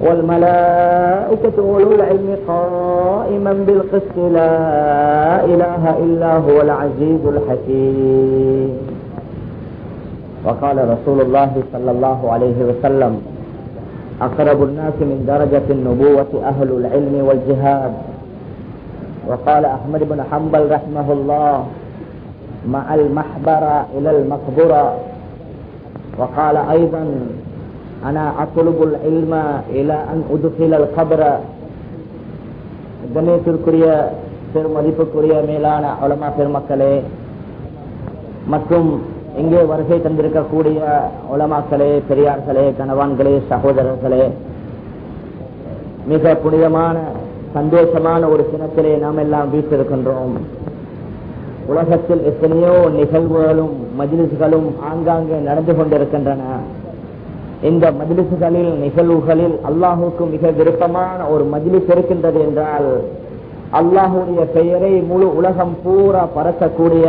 والملائكة أولو العلم قائما بالقسط لا إله إلا هو العزيز الحكيم. وقال رسول الله صلى الله عليه وسلم أقرب الناس من درجة النبوة أهل العلم والجهاد. وقال أحمد بن حنبل رحمه الله مع المحبرة إلى المقبرة. وقال أيضا أنا أطلب العلم إلى أن أدخل القبر கண்ணியத்திற்குரிய பெருமதிப்புக்குரிய மேலான உலமா பெருமக்களே மற்றும் இங்கே வருகை தந்திருக்கக்கூடிய உலமாக்களே பெரியார்களே கணவான்களே சகோதரர்களே மிக புனிதமான சந்தோஷமான ஒரு தினத்திலே நாம் எல்லாம் வீட்டிருக்கின்றோம் உலகத்தில் எத்தனையோ நிகழ்வுகளும் மஜிலிசுகளும் ஆங்காங்கே நடந்து கொண்டிருக்கின்றன இந்த மஜிலிசுகளில் நிகழ்வுகளில் அல்லாஹுக்கு மிக விருப்பமான ஒரு மஜிலிஸ் இருக்கின்றது என்றால் அல்லாஹுடைய பெயரை முழு உலகம் பூரா பரத்தக்கூடிய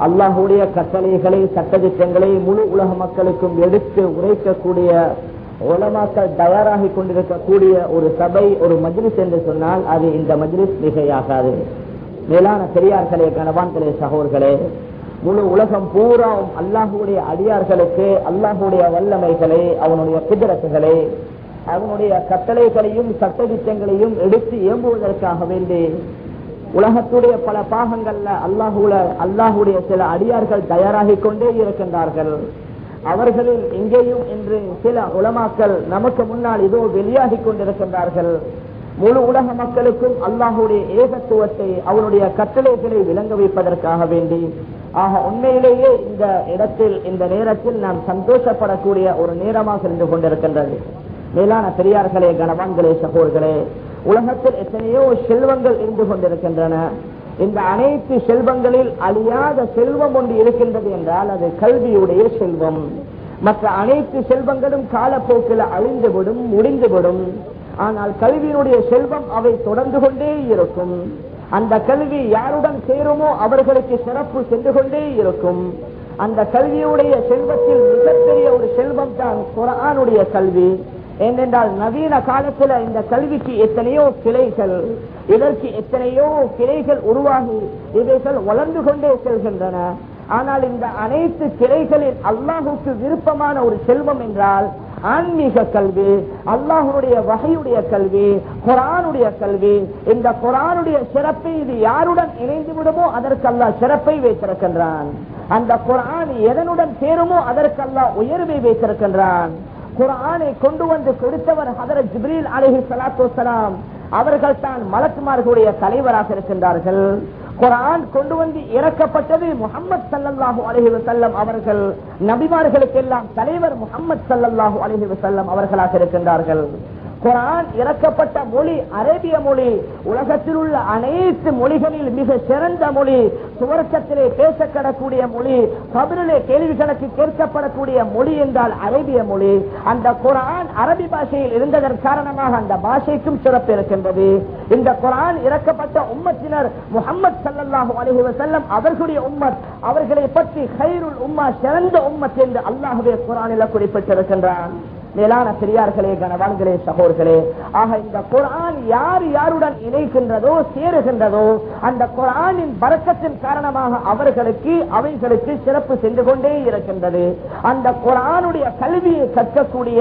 அல்லாஹுடைய கட்டளைகளை சட்டதிட்டங்களை முழு உலக மக்களுக்கும் எடுத்து உரைக்கக்கூடிய உலமாக்கள் தயாராகி கொண்டிருக்கக்கூடிய ஒரு சபை ஒரு மஜ்லிஸ் என்று சொன்னால் அது இந்த மஜ்லிஸ் மிகையாகாது. மேலான பெரியார்களே கணவான்களே சகோர்களே முழு உலகம் பூராவும் அல்லாஹுடைய அடியார்களுக்கு அல்லாஹுடைய வல்லமைகளை அவனுடைய குதிரத்துகளை அவனுடைய கட்டளைகளையும் சட்டதிட்டங்களையும் எடுத்து இயம்புவதற்காக வேண்டி உலகத்துடைய பல பாகங்கள்ல அல்லாஹுல அல்லாஹுடைய சில அடியார்கள் தயாராகி கொண்டே இருக்கின்றார்கள். அவர்களில் எங்கேயும் இன்று சில உலமாக்கள் நமக்கு முன்னால் இதோ வெளியாகி கொண்டிருக்கின்றார்கள். முழு உலக மக்களுக்கும் அல்லாஹுடைய ஏகத்துவத்தை அவனுடைய கட்டளைகளை விளங்க வைப்பதற்காக வேண்டி ஆக உண்மையிலேயே இந்த இடத்தில் இந்த நேரத்தில் நாம் சந்தோஷப்படக்கூடிய ஒரு நேரமாக இருந்து கொண்டிருக்கின்றது. மேலான பெரியார்களே கனவான்களே சகோர்களே உலகத்தில் எத்தனையோ செல்வங்கள் இருந்து கொண்டிருக்கின்றன. இந்த அனைத்து செல்வங்களில் அழியாத செல்வம் ஒன்று இருக்கின்றது என்றால் அது கல்வியுடைய செல்வம். மற்ற அனைத்து செல்வங்களும் காலப்போக்கில் அழிந்துவிடும் முடிந்துவிடும். ஆனால் கல்வியினுடைய செல்வம் அவை தொடர்ந்து கொண்டே இருக்கும். அந்த கல்வி யாருடன் சேருமோ அவர்களுக்கு சிறப்பு சென்று கொண்டே இருக்கும். அந்த கல்வியுடைய செல்வத்தில் மிகப்பெரிய ஒரு செல்வம் தான் குரானுடைய கல்வி. ஏனென்றால் நவீன காலத்துல இந்த கல்விக்கு எத்தனையோ கிளைகள் இதற்கு எத்தனையோ கிளைகள் உருவாகி இவைகள் வளர்ந்து கொண்டே செல்கின்றன. ஆனால் இந்த அனைத்து கிளைகளில் அல்லாஹுக்கு விருப்பமான ஒரு செல்வம் என்றால் ஆன்மீக கல்வி அல்லாஹனுடைய வகையுடைய கல்வி குரானுடைய கல்வி இந்த குரானுடைய சிறப்பை இது யாருடன் இணைந்து விடுமோ அதற்கல்லா சிறப்பை வைத்திருக்கின்றான். அந்த குரான் எதனுடன் சேருமோ அதற்கு உயர்வை வைத்திருக்கின்றான். குரானை கொண்டு வந்து கொடுத்தவர் ஹதரத் ஜிப்ரீல் அலஹி சலாத்து அவர்கள் தான் மலக்குமார்களுடைய தலைவராக இருக்கின்றார்கள். குரான் கொண்டு வந்து இறக்கப்பட்டது முகமது சல்லாஹூ அலஹி வசல்லம் அவர்கள். நபிமார்களுக்கெல்லாம் தலைவர் முகமது சல்லாஹூ அலஹி வசல்லம் அவர்களாக இருக்கின்றார்கள். குரான் இறக்கப்பட்ட மொழி அரேபிய மொழி உலகத்தில் உள்ள அனைத்து மொழிகளில் மிக சிறந்த மொழி சுவர்க்கத்திலே பேசப்படக்கூடிய மொழி கபிலே கேள்வி கணக்கு கேட்கப்படக்கூடிய மொழி என்றால் அரேபிய மொழி. அந்த குரான் அரபி பாஷையில் இருந்ததன் காரணமாக அந்த பாஷைக்கும் சிறப்பு இருக்கின்றது. இந்த குரான் இறக்கப்பட்ட உம்மத்தினர் முகமது சல்லாஹூ அலஹி வசல்லம் அவர்களுடைய உம்மத் அவர்களை பற்றி ஹைருல் உம்மா சிறந்த உம்மத் என்று அல்லாஹுவே குரானில குறிப்பிட்டிருக்கின்றான். மேலான பெரியார்களே கனவான்களே சகோர்களே ஆக இந்த குரான் யார் யாருடன் இணைக்கின்றதோ சேருகின்றதோ அந்த குரானின் பறக்கத்தின் காரணமாக அவர்களுக்கு அவைகளுக்கு சிறப்பு சென்று கொண்டே இருக்கின்றது. அந்த குரானுடைய கல்வியை கற்கக்கூடிய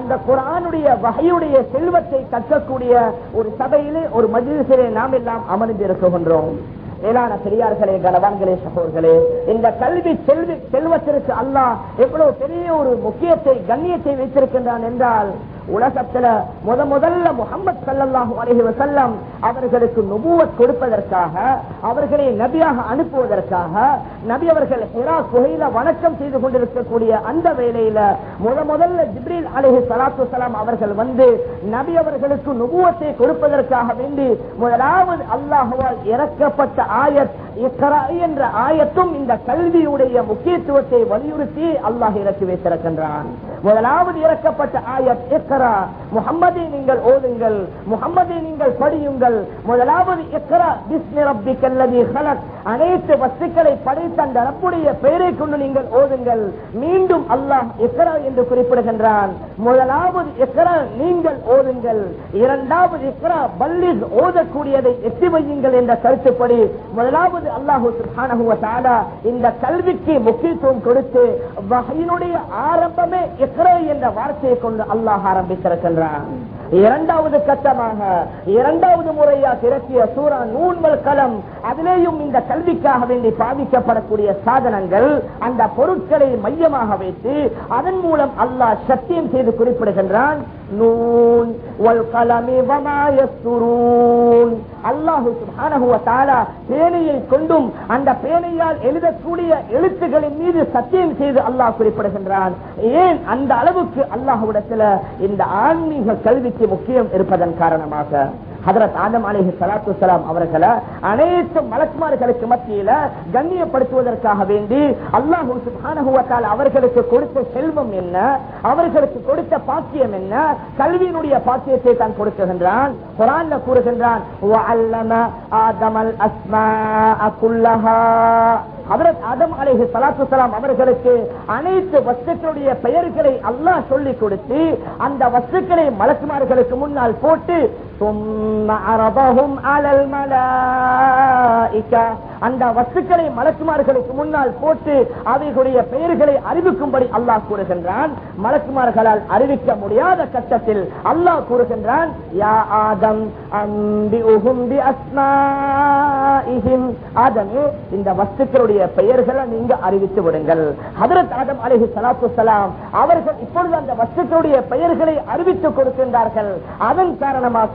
அந்த குரானுடைய வகையுடைய செல்வத்தை கற்கக்கூடிய ஒரு சபையிலே ஒரு மஜிலிசிலே நாம் எல்லாம் அமர்ந்திருக்கின்றோம். மேலான பெரியார்களே கனவான்களே சகோர்களே இந்த கல்வி செல்வி செல்வத்திற்கு அல்லாஹ் எவ்வளவு பெரிய ஒரு முக்கியத்தை கண்ணியத்தை வைத்திருக்கின்றான் என்றால் உலகத்துல முத முதல்ல முகமது சல்லாஹூ அலஹி வசல்லம் அவர்களுக்கு நுபுவத் கொடுப்பதற்காக அவர்களை நபியாக அனுப்புவதற்காக நபி அவர்கள் ஹெரா குகையில வணக்கம் செய்து கொண்டிருக்கக்கூடிய அந்த வேலையில முத முதல்ல ஜிப்ரீல் அலஹி சலாத்து சலாம் அவர்கள் வந்து நபி அவர்களுக்கு நுபுவத்தை கொடுப்பதற்காக வேண்டி முதலாவது அல்லாஹுவால் இறக்கப்பட்ட ஆயத் என்ற ஆயத்தும் இந்த கல்வியுடைய முக்கியத்துவத்தை வலியுறுத்தி அல்லாஹ் இறக்கி வைத்திருக்கின்றான். முதலாவது இறக்கப்பட்ட ஆயத் இக்கரா முகம்மதை நீங்கள் ஓதுங்கள் முகம்மதை நீங்கள் படியுங்கள். முதலாவது இக்கரா பிஸ்மி ரப்பிக்கல்லதி ஹலக். அனைத்து வஸ்துக்களை படைத்த அந்த ரப்புடைய பெயரை கொண்டு நீங்கள் ஓதுங்கள். மீண்டும் அல்லாஹ் இக்கரா என்று குறிப்பிடுகின்றான். முதலாவது இக்கரா நீங்கள் ஓதுங்கள். இரண்டாவது இக்கரா பள்ளி ஓதக்கூடியதை எட்டி வையுங்கள் என்ற கருத்துப்படி முதலாவது அல்லாஹு சுப்ஹானஹு இந்த கல்விக்கு முக்கியத்துவம் கொடுத்து வகையினுடைய ஆரம்பமே இக்கரா என்ற வார்த்தையை கொண்டு அல்லாஹ் ஆரம்பம் ஆரம்பித்திருக்கின்றான் இரண்டாவது கட்டமாக இரண்டாவது முறையா திரட்டிய சூரா நூன்வல் களம் அதிலேயும் இந்த கல்விக்காக வேண்டி பாதிக்கப்படக்கூடிய சாதனங்கள் அந்த பொருட்களை மையமாக வைத்து அதன் மூலம் அல்லாஹ் சத்தியம் செய்து குறிப்பிடுகின்றான் நூன் அல்லாஹு சுப்ஹானஹு பேனையை கொண்டும் அந்த பேனையால் எழுதக்கூடிய எழுத்துக்களின் மீது சத்தியம் செய்து அல்லாஹ் குறிப்பிடுகின்றான். ஏன் அந்த அளவுக்கு அல்லாஹ்விடத்துல இந்த ஆன்மீக கல்விக்கு முக்கியம் இருப்பதன் காரணமாக? ஹதரத் ஆதம் அலிஹி சலாத்து சலாம் அவர்களை அனைத்து மலக்குமார்களுக்கு மத்தியில கண்ணியப்படுத்துவதற்காக வேண்டி அல்லாஹூ சுபானகுவத்தால் அவர்களுக்கு கொடுத்த செல்வம் என்ன? அவர்களுக்கு கொடுத்த பாக்கியம் என்ன? கல்வியினுடைய பாக்கியத்தை தான் கொடுக்குகின்றான். குரான்ல கூறுகின்றான் ஆதமல் அஸ்மா அகுல்லஹா அதரத் ஆதம் அலைஹி சலாத்து சலாம் அவர்களுக்கு அனைத்து வஸ்துக்களுடைய பெயர்களை அல்லாஹ் சொல்லிக் கொடுத்து அந்த வஸ்துக்களை மலக்குமார்களுக்கு முன்னால் போட்டு அந்த வஸ்துக்களை மலக்குமார்களுக்கு முன்னால் போட்டு அவைகளுடைய பெயர்களை அறிவிக்கும்படி அல்லாஹ் கூறுகின்றான். மலக்குமார்களால் அறிவிக்க முடியாத கட்டத்தில் அல்லாஹ் கூறுகின்றான் யா ஆதம் அம்பி உகும்பி அஸ்மாஹிம் ஆதமே இந்த வஸ்துக்களுடைய அவர்களுடைய பெயர்களை நீங்க அறிவித்து விடுங்கள். ஹதரத் ஆதம் அலைஹி சலாத்து சலாம் அவர்கள் இப்பொழுது அந்த வஸ்துக்களுடைய பெயர்களை அறிவித்துக் கொடுக்கின்றார்கள். அதன் காரணமாக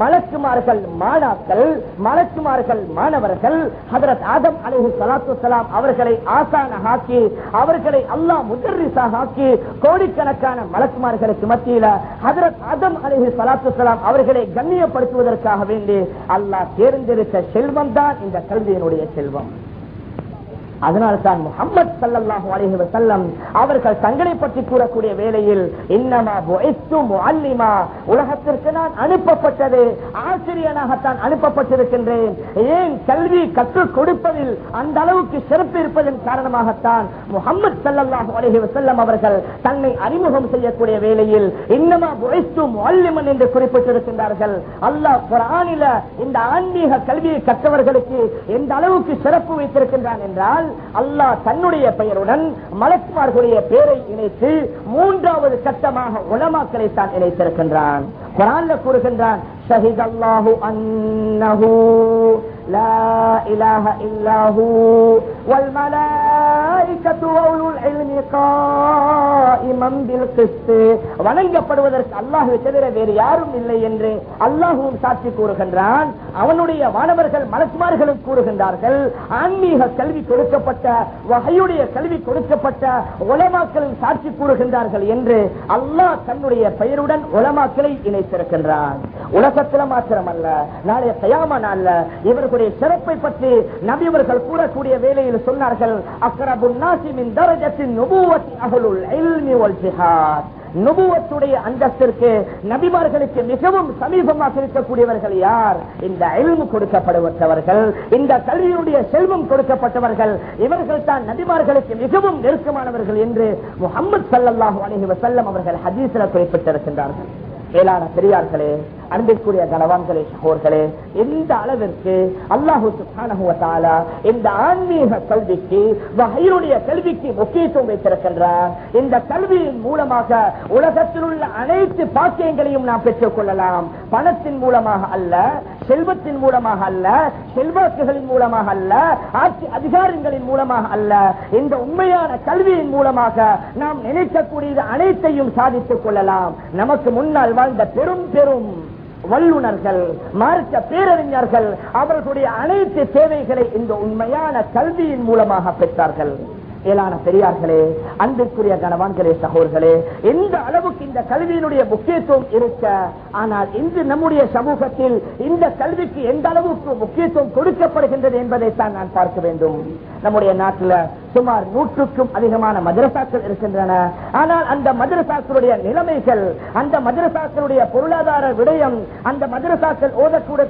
மலக்குமார்கள் மாணாக்கள் மலக்குமார்கள் மாணவர்கள் ஹதரத் ஆதம் அலைஹி சலாத்து சலாம் அவர்களை ஆசான ஆக்கி அவர்களை அல்லா முதர்ரிஸாக ஆக்கி கோடிக்கணக்கான மலக்குமார்களுக்கு மத்தியில ஹதரத் ஆதம் அலைஹி சலாத்து சலாம் அவர்களை கண்ணியப்படுத்துவதற்காக வேண்டி அல்லாஹ் தேர்ந்தெடுத்த செல்வம் தான் இந்த கல்வியினுடைய செல்வம். அதனால்தான் முகமது சல்லாஹூ அலஹி வசல்லம் அவர்கள் தங்களை பற்றி கூறக்கூடிய வேளையில் இன்னமா உலகத்திற்கு நான் அனுப்பப்பட்டது ஆசிரியனாகத்தான் அனுப்பப்பட்டிருக்கின்றேன். ஏன் கல்வி கற்றுக் கொடுப்பதில் அந்த அளவுக்கு சிறப்பு இருப்பதன் காரணமாகத்தான் முகமது சல்லாஹூ அலஹி வசல்லம் அவர்கள் தன்னை அறிமுகம் செய்யக்கூடிய வேளையில் இன்னமா என்று குறிப்பிட்டிருக்கின்றார்கள். அல்லாஹ் குரானில இந்த ஆன்மீக கல்வியை கற்றவர்களுக்கு எந்த அளவுக்கு சிறப்பு வைத்திருக்கின்றான் என்றால் அல்லாஹ் தன்னுடைய பெயருடன் மலக்குமார்களுடைய பெயரை இணைத்து மூன்றாவது சட்டமாக உலமாக்களை தான் இணைத்திருக்கின்றான். குரான்ல கூறுகின்றான் ஷஹித் அல்லாஹு அன்னஹு லா இலாஹ இல்லாஹு வல் மலாயிகத்து வஉலுல் இல்மி காயிமன் பில் வணங்கப்படுவதற்கு அல்லாஹ்வை தவிர வேறு யாரும் இல்லை என்று அல்லாஹ்வும் சாட்சி கூறுகின்றான். அவனுடைய மாணவர்கள் மலக்குமார்களும் கூறுகின்றார்கள். ஆன்மீக கல்வி கொடுக்கப்பட்ட வகையுடைய கல்வி கொடுக்கப்பட்ட உலமாக்களும் சாட்சி கூறுகின்றார்கள் என்று அல்லாஹ் தன்னுடைய பெயருடன் உலமாக்களை இணைத்திருக்கின்றான். உலகத்துல மாத்திரமல்ல நாளைய தயாம நாள்ல இவர்களுடைய சிறப்பை பற்றி நபிவர்கள் கூறக்கூடிய வேலையில் சொன்னார்கள் அக்ரபு நாசிமின் தரஜத்தின் நுபுவத்தி ஜிஹாத். நுபுவத்துடைய அந்தஸ்திற்கு நபிமார்களுக்கு மிகவும் சமீபமாக இருக்கக்கூடியவர்கள் யார்? இந்த அயல்மு கொடுக்கப்படுவற்றவர்கள் இந்த கல்வியுடைய செல்வம் கொடுக்கப்பட்டவர்கள் இவர்கள் தான் நபிமார்களுக்கு மிகவும் நெருக்கமானவர்கள் என்று முகமது சல்லாஹூ அலஹி வசல்லம் அவர்கள் ஹதீசில குறிப்பிட்டிருக்கின்றார்கள். மேலான பெரியார்களே அன்பிற்குரிய கணவான்களே சகோர்களே எந்த அளவிற்கு அல்லாஹு இந்த ஆன்மீக கல்விக்கு வகையுடைய கல்விக்கு முக்கியத்துவம் வைத்திருக்கின்றார். இந்த கல்வியின் மூலமாக உலகத்தில் உள்ள அனைத்து பாக்கியங்களையும் நாம் பெற்றுக் கொள்ளலாம். பணத்தின் மூலமாக அல்ல செல்வத்தின் மூலமாக அல்ல செல்வாக்குகளின் மூலமாக அல்ல ஆட்சி அதிகாரங்களின் மூலமாக அல்ல. இந்த உண்மையான கல்வியின் மூலமாக நாம் நினைக்கக்கூடியது அனைத்தையும் சாதித்துக் கொள்ளலாம். நமக்கு முன்னால் வாழ்ந்த பெரும் பெரும் வல்லுநர்கள் மார்க்க பேரறிஞர்கள் அவர்களுடைய அனைத்து தேவைகளை இந்த உண்மையான கல்வியின் மூலமாக பெற்றார்கள். மேலான பெரியார்களே அன்பிற்குரிய கணவான்களே சகோர்களே எந்த அளவுக்கு இந்த கல்வியினுடைய முக்கியத்துவம் இருக்க ஆனால் இன்று நம்முடைய சமூகத்தில் இந்த கல்விக்கு எந்த அளவுக்கு முக்கியத்துவம் கொடுக்கப்படுகின்றது என்பதைத்தான் நான் பார்க்க வேண்டும். நம்முடைய நாட்டில் சுமார் நூற்றுக்கும் அதிகமான மதரசாக்கள் இருக்கின்றன. ஆனால் அந்த மதரசாக்களுடைய நிலைமைகள் அந்த மதரசாக்களுடைய பொருளாதார விடயம் அந்த மதரசாக்கள் ஓதக்கூட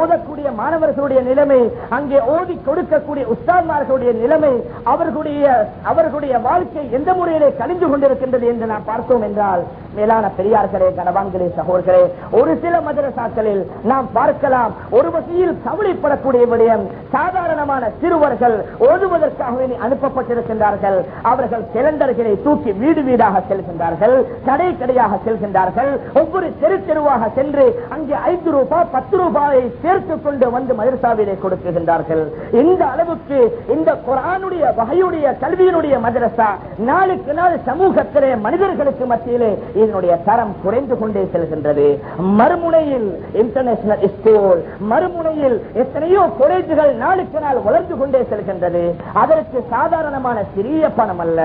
ஓதக்கூடிய மாணவர்களுடைய நிலைமை அங்கே ஓதி கொடுக்கக்கூடிய உஸ்தான்மார்களுடைய நிலைமை அவர்களுடைய அவர்களுடைய வாழ்க்கை எந்த முறையிலே கழிந்து கொண்டிருக்கின்றது என்று நாம் பார்த்தோம் என்றால் மேலான பெரியார்களே கணவான்களே சகோதரர்களே ஒரு சில மதரசாக்களில் நாம் பார்க்கலாம் ஒரு வகையில் கவலைப்படக்கூடிய விடயம் சாதாரணமான சிறுவர்கள் ஓதுவதற்காகவே அனுப்ப எழுப்பப்பட்டிருக்கின்றார்கள் அவர்கள் சிலண்டர்களை தூக்கி வீடு வீடாக செல்கின்றார்கள். கடை கடையாக செல்கின்றார்கள். ஒவ்வொரு தெரு தெருவாக சென்று அங்கே ஐந்து ரூபாய் பத்து ரூபாயை சேர்த்துக் கொண்டு வந்து மதரசாவிலே கொடுக்குகின்றார்கள் இந்த அளவுக்கு இந்த குரானுடைய வகையுடைய கல்வியினுடைய மதரசா நாளுக்கு நாள் சமூகத்திலே மனிதர்களுக்கு மத்தியிலே இதனுடைய தரம் குறைந்து கொண்டே செல்கின்றது. மறுமுனையில் இன்டர்நேஷனல் ஸ்கூல் மறுமுனையில் எத்தனையோ காலேஜுகள் நாளுக்கு நாள் வளர்ந்து கொண்டே செல்கின்றது. அதற்கு சாதாரணமான சிறிய பணம் அல்ல.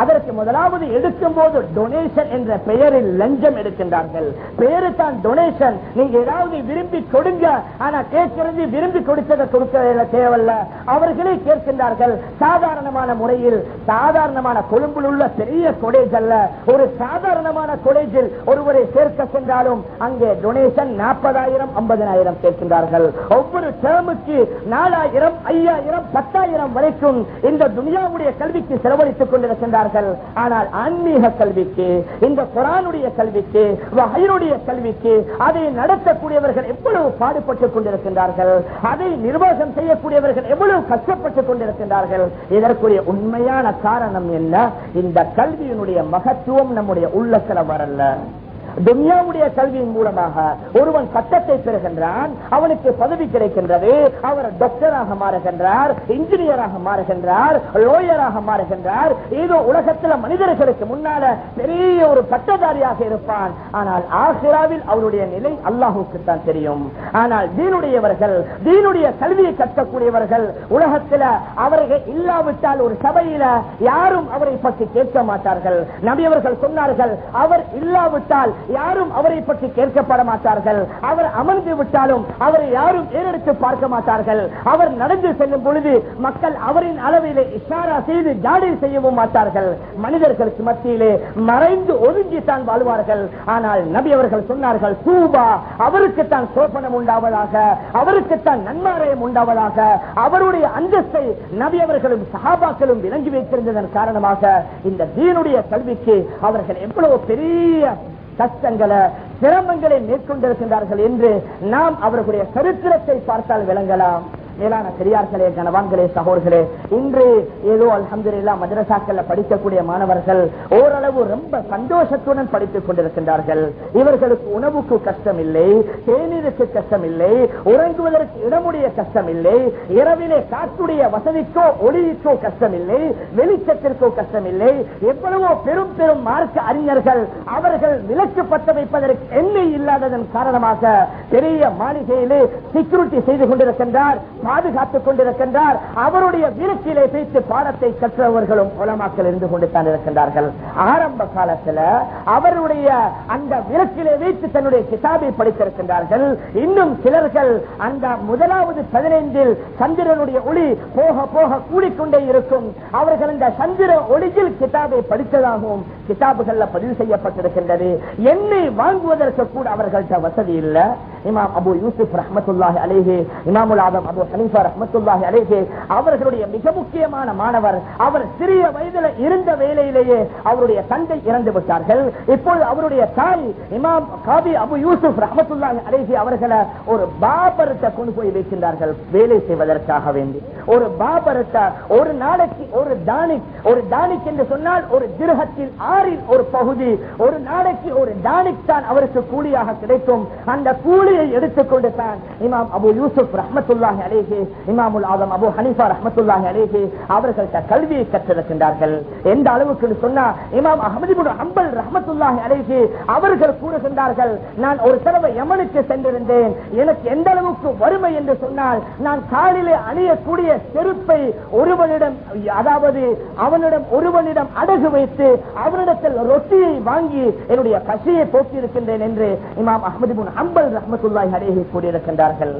அதற்கு முதலாவது எடுக்கும் போது டொனேஷன் என்ற பெயரில் லஞ்சம் எடுக்கின்றார்கள். பெயரு தான் டொனேஷன் நீங்க ஏதாவது விரும்பி கொடுங்க. ஆனா கேட்கிறது விரும்பி கொடுத்ததை கொடுக்க தேவையில்ல. அவர்களே கேட்கின்றார்கள். சாதாரணமான முறையில் சாதாரணமான கொழும்பில் உள்ள பெரிய கொடேஜ் அல்ல. ஒரு சாதாரணமான கொடேஜில் ஒருவரை சேர்க்க சென்றாலும் அங்கே டொனேஷன் நாற்பதாயிரம் ஐம்பதனாயிரம் கேட்கின்றார்கள். ஒவ்வொரு டேர்முக்கு நாலாயிரம் ஐயாயிரம் பத்தாயிரம் வரைக்கும் இந்த துனியாவுடைய கல்விக்கு செலவழித்துக் கொண்டிருக்கின்றார்கள் ஆனால் ஆன்மீக கல்விக்கு இந்த குரானுடைய கல்விக்கு வகையினுடைய கல்விக்கு அதை நடத்தக்கூடியவர்கள் எவ்வளவு பாடுபட்டுக் கொண்டிருக்கின்றார்கள் அதை நிர்வாகம் செய்யக்கூடியவர்கள் எவ்வளவு கஷ்டப்பட்டுக் கொண்டிருக்கின்றார்கள் இதற்குரிய உண்மையான காரணம் என்ன? இந்த கல்வியினுடைய மகத்துவம் நம்முடைய உள்ளத்துல வரல. துன்யாவுடைய கல்வியின் மூலமாக ஒருவன் சட்டத்தை பெறுகின்றான் அவனுக்கு பதவி கிடைக்கின்றது அவர் டாக்டராக மாறுகின்றார் இன்ஜினியராக மாறுகின்றார் லோயராக மாறுகின்றார் ஏதோ உலகத்தில் மனிதர்களுக்கு முன்னால பெரிய ஒரு பட்டதாரியாக இருப்பான். ஆனால் ஆசிராவில் அவருடைய நிலை அல்லாஹுக்கு தான் தெரியும். ஆனால் தீனுடையவர்கள் தீனுடைய கல்வியை கற்கக்கூடியவர்கள் உலகத்தில் அவர்கள் இல்லாவிட்டால் ஒரு சபையில யாரும் அவரை பற்றி கேட்க மாட்டார்கள். நபியவர்கள் சொன்னார்கள் அவர் இல்லாவிட்டால் யாரும் அவரை பற்றி கேட்கப்பட மாட்டார்கள். அவர் அமர்ந்து விட்டாலும் அவரை யாரும் ஏறெடுத்து பார்க்க மாட்டார்கள். அவர் நடந்து செல்லும் பொழுது மக்கள் அவரின் அளவிலே இஷாரா செய்து ஜாடி செய்யவும் மாட்டார்கள். மனிதர்களுக்கு மத்தியிலே மறைந்து ஒதுங்கி தான் வாழ்வார்கள். ஆனால் நபி அவர்கள் சொன்னார்கள் தூபா அவருக்குத்தான் சோபனம் உண்டாவதாக அவருக்குத்தான் நன்மாரயம் உண்டாவதாக அவருடைய அந்தஸ்தை நபி அவர்களும் சகாபாக்களும் விளங்கி வைத்திருந்ததன் காரணமாக இந்த தீனுடைய கல்விக்கு அவர்கள் எவ்வளவு பெரிய கஷ்டங்களை சிரமங்களை மேற்கொண்டிருக்கின்றார்கள் என்று நாம் அவர்களுடைய சரித்திரத்தை பார்த்தால் விளங்கலாம். மேலான பெரியார்களே கனவான்களே சகோர்களே இன்று ஏதோ அலமதுல்லா மதரசாக்கள் படிக்கக்கூடிய மாணவர்கள் ஓரளவு ரொம்ப சந்தோஷத்துடன் படித்துக் கொண்டிருக்கின்றார்கள். இவர்களுக்கு உணவுக்கு கஷ்டம் இல்லை தேநீருக்கு கஷ்டம் இல்லை உறங்குவதற்கு இடமுடைய கஷ்டம் இல்லை இரவிலே காற்றுடைய வசதிக்கோ ஒளிக்கோ கஷ்டம் இல்லை வெளிச்சத்திற்கோ கஷ்டம் இல்லை எவ்வளவோ பெரும் பெரும் மார்க்க அறிஞர்கள் அவர்கள் விலக்கு பத்த வைப்பதற்கு எண்ணெய் இல்லாததன் காரணமாக பெரிய மாளிகையிலே செக்யூரிட்டி செய்து கொண்டிருக்கின்றார். பாதுகாத்துக் கொண்டிருக்கின்றார். அவருடைய வீழ்ச்சியிலே வைத்து பாடத்தை கற்றவர்களும் உலமாக்கள் இருந்து கொண்டு தான் இருக்கின்றார்கள். ஆரம்ப காலத்தில் அவருடைய அந்த வீழ்ச்சியிலே வைத்து தன்னுடைய கிதாபை படித்திருக்கின்றார்கள். இன்னும் சிலர்கள் அந்த முதலாவது பதினைந்தில் சந்திரனுடைய ஒளி போக போக கூடிக்கொண்டே இருக்கும். அவர்கள் இந்த சந்திர ஒளியில் கிதாபை படித்ததாகவும் கிதாபுகள்ல பதிவு செய்யப்பட்டிருக்கின்றது. எண்ணெய் வாங்குவதற்கு கூட அவர்கள்ட்ட வசதி இல்லை. இமாம் அபு யூசுப் ரஹமத்துல்லாஹ் அலேஹே இமாமுல் ஆதம் அபு ஹனீஃபா ரஹமத்துல்லாஹி அலேஹே அவர்களுடைய மிக முக்கியமான மாணவர் அவர் சிறிய வயதில் இருந்த வேலையிலேயே அவருடைய தந்தை இறந்து விட்டார்கள். இப்பொழுது அவருடைய தாய் இமாம் காபி அபு யூசுப் ரஹமத்துல்லாஹி அலேஹி அவர்களை ஒரு பாபரத்தை கொண்டு போய் வைக்கின்றார்கள் வேலை செய்வதற்காக வேண்டி. ஒரு பாபரத்தை ஒரு நாளைக்கு ஒரு தானிக் ஒரு தானிக் என்று சொன்னால் ஒரு திருகத்தில் ஆறில் ஒரு பகுதி ஒரு நாளைக்கு ஒரு தானிக் தான் அவருக்கு கூலியாக கிடைக்கும். அந்த கூலியை எடுத்துக்கொண்டு தான் இமாம் அபு யூசுப் ரஹமத்துல்லாஹி அலேஹி இமாமுல் ஆதம் அபு ஹனீஃபா ரஹமத்துல்லாஹி அலேஹி அவர்கள்ட்ட கல்வியை கற்றிருக்கின்றார்கள். எந்த அளவுக்கு சொன்னா இமாம் அஹமது அம்பல் ரஹமத்துல்லாஹி அலேஹி அவர்கள் கூறுகின்றார்கள் நான் ஒரு தடவை யமனுக்கு சென்றிருந்தேன். எனக்கு எந்த அளவுக்கு வறுமை என்று சொன்னால் நான் காலிலே அணியக்கூடிய செருப்பை ஒருவனிடம் அதாவது அவனிடம் ஒருவனிடம் அடகு வைத்து அவனிடத்தில் ரொட்டியை வாங்கி என்னுடைய பசியை போக்கியிருக்கின்றேன் என்று இமாம் அஹமது அம்பல் ரஹமத்துல்லாஹி அலேஹி கூறியிருக்கின்றார்கள்.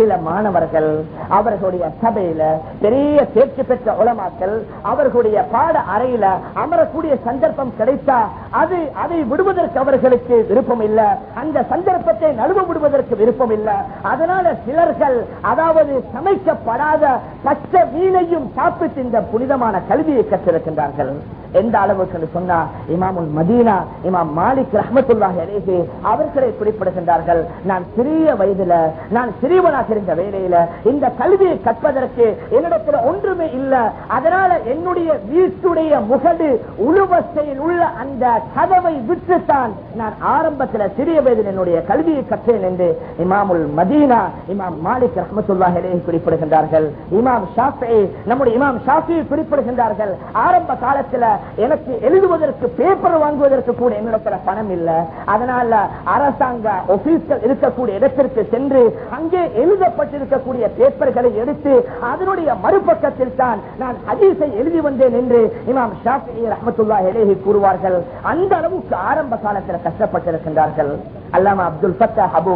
சில மாணவர்கள் அவர்களுடைய சபையில பெரிய தேர்ச்சி பெற்ற உலமாக்கள் அவர்களுடைய பாட அறையில அமரக்கூடிய சந்தர்ப்பம் கிடைத்தா அது அதை விடுவதற்கு அவர்களுக்கு விருப்பம் இல்லை அந்த சந்தர்ப்பத்தை நழுவ விடுவதற்கு விருப்பம் இல்லை அதனால சிலர்கள் அதாவது சமைக்கப்படாத பச்சை மீனையும் சாப்பிட்டு இந்த புனிதமான கல்வியை கற்றிருக்கின்றார்கள். எந்த அளவுக்கு சொன்னா இமாமுல் மதீனா இமாம் மாலிக் ரஹமத்துல்லாஹி அலேஹி அவர்களை குறிப்பிடுகின்றார்கள். நான் சிறிய வயதுல நான் சிறியவனாக இருந்த வேலையில இந்த கல்வியை கற்பதற்கு என்னிடத்துல ஒன்றுமே இல்லை. அதனால என்னுடைய வீட்டுடைய முகடு உழுவசையில் உள்ள அந்த கதவை விட்டுத்தான் நான் ஆரம்பத்தில் சிறிய வயதில் என்னுடைய கல்வியை கற்றேன் என்று இமாமுல் மதீனா இமாம் மாலிக் ரஹமத்துல்லாஹி அலேஹி குறிப்பிடுகின்றார்கள். இமாம் ஷாஃபி நம்முடைய இமாம் ஷாஃபி குறிப்பிடுகின்றார்கள். ஆரம்ப காலத்துல எனக்கு எழுதுவதற்கு பேப்பர் வாங்குவதற்கு கூட என்னிடத்துல பணம் இல்ல. அதனால அரசாங்க ஆபீஸ்கள் இருக்கக்கூடிய இடத்திற்கு சென்று அங்கே எழுதப்பட்டிருக்கக்கூடிய பேப்பர்களை எடுத்து அதனுடைய மறுபக்கத்தில் தான் நான் ஹதீஸை எழுதி வந்தேன் என்று இமாம் ஷாஃபி ரஹமத்துல்லா இலேஹி கூறுவார்கள். அந்த அளவுக்கு ஆரம்ப காலத்தில் கஷ்டப்பட்டிருக்கின்றார்கள். அல்லாம அப்துல் ஃபத்தா அபு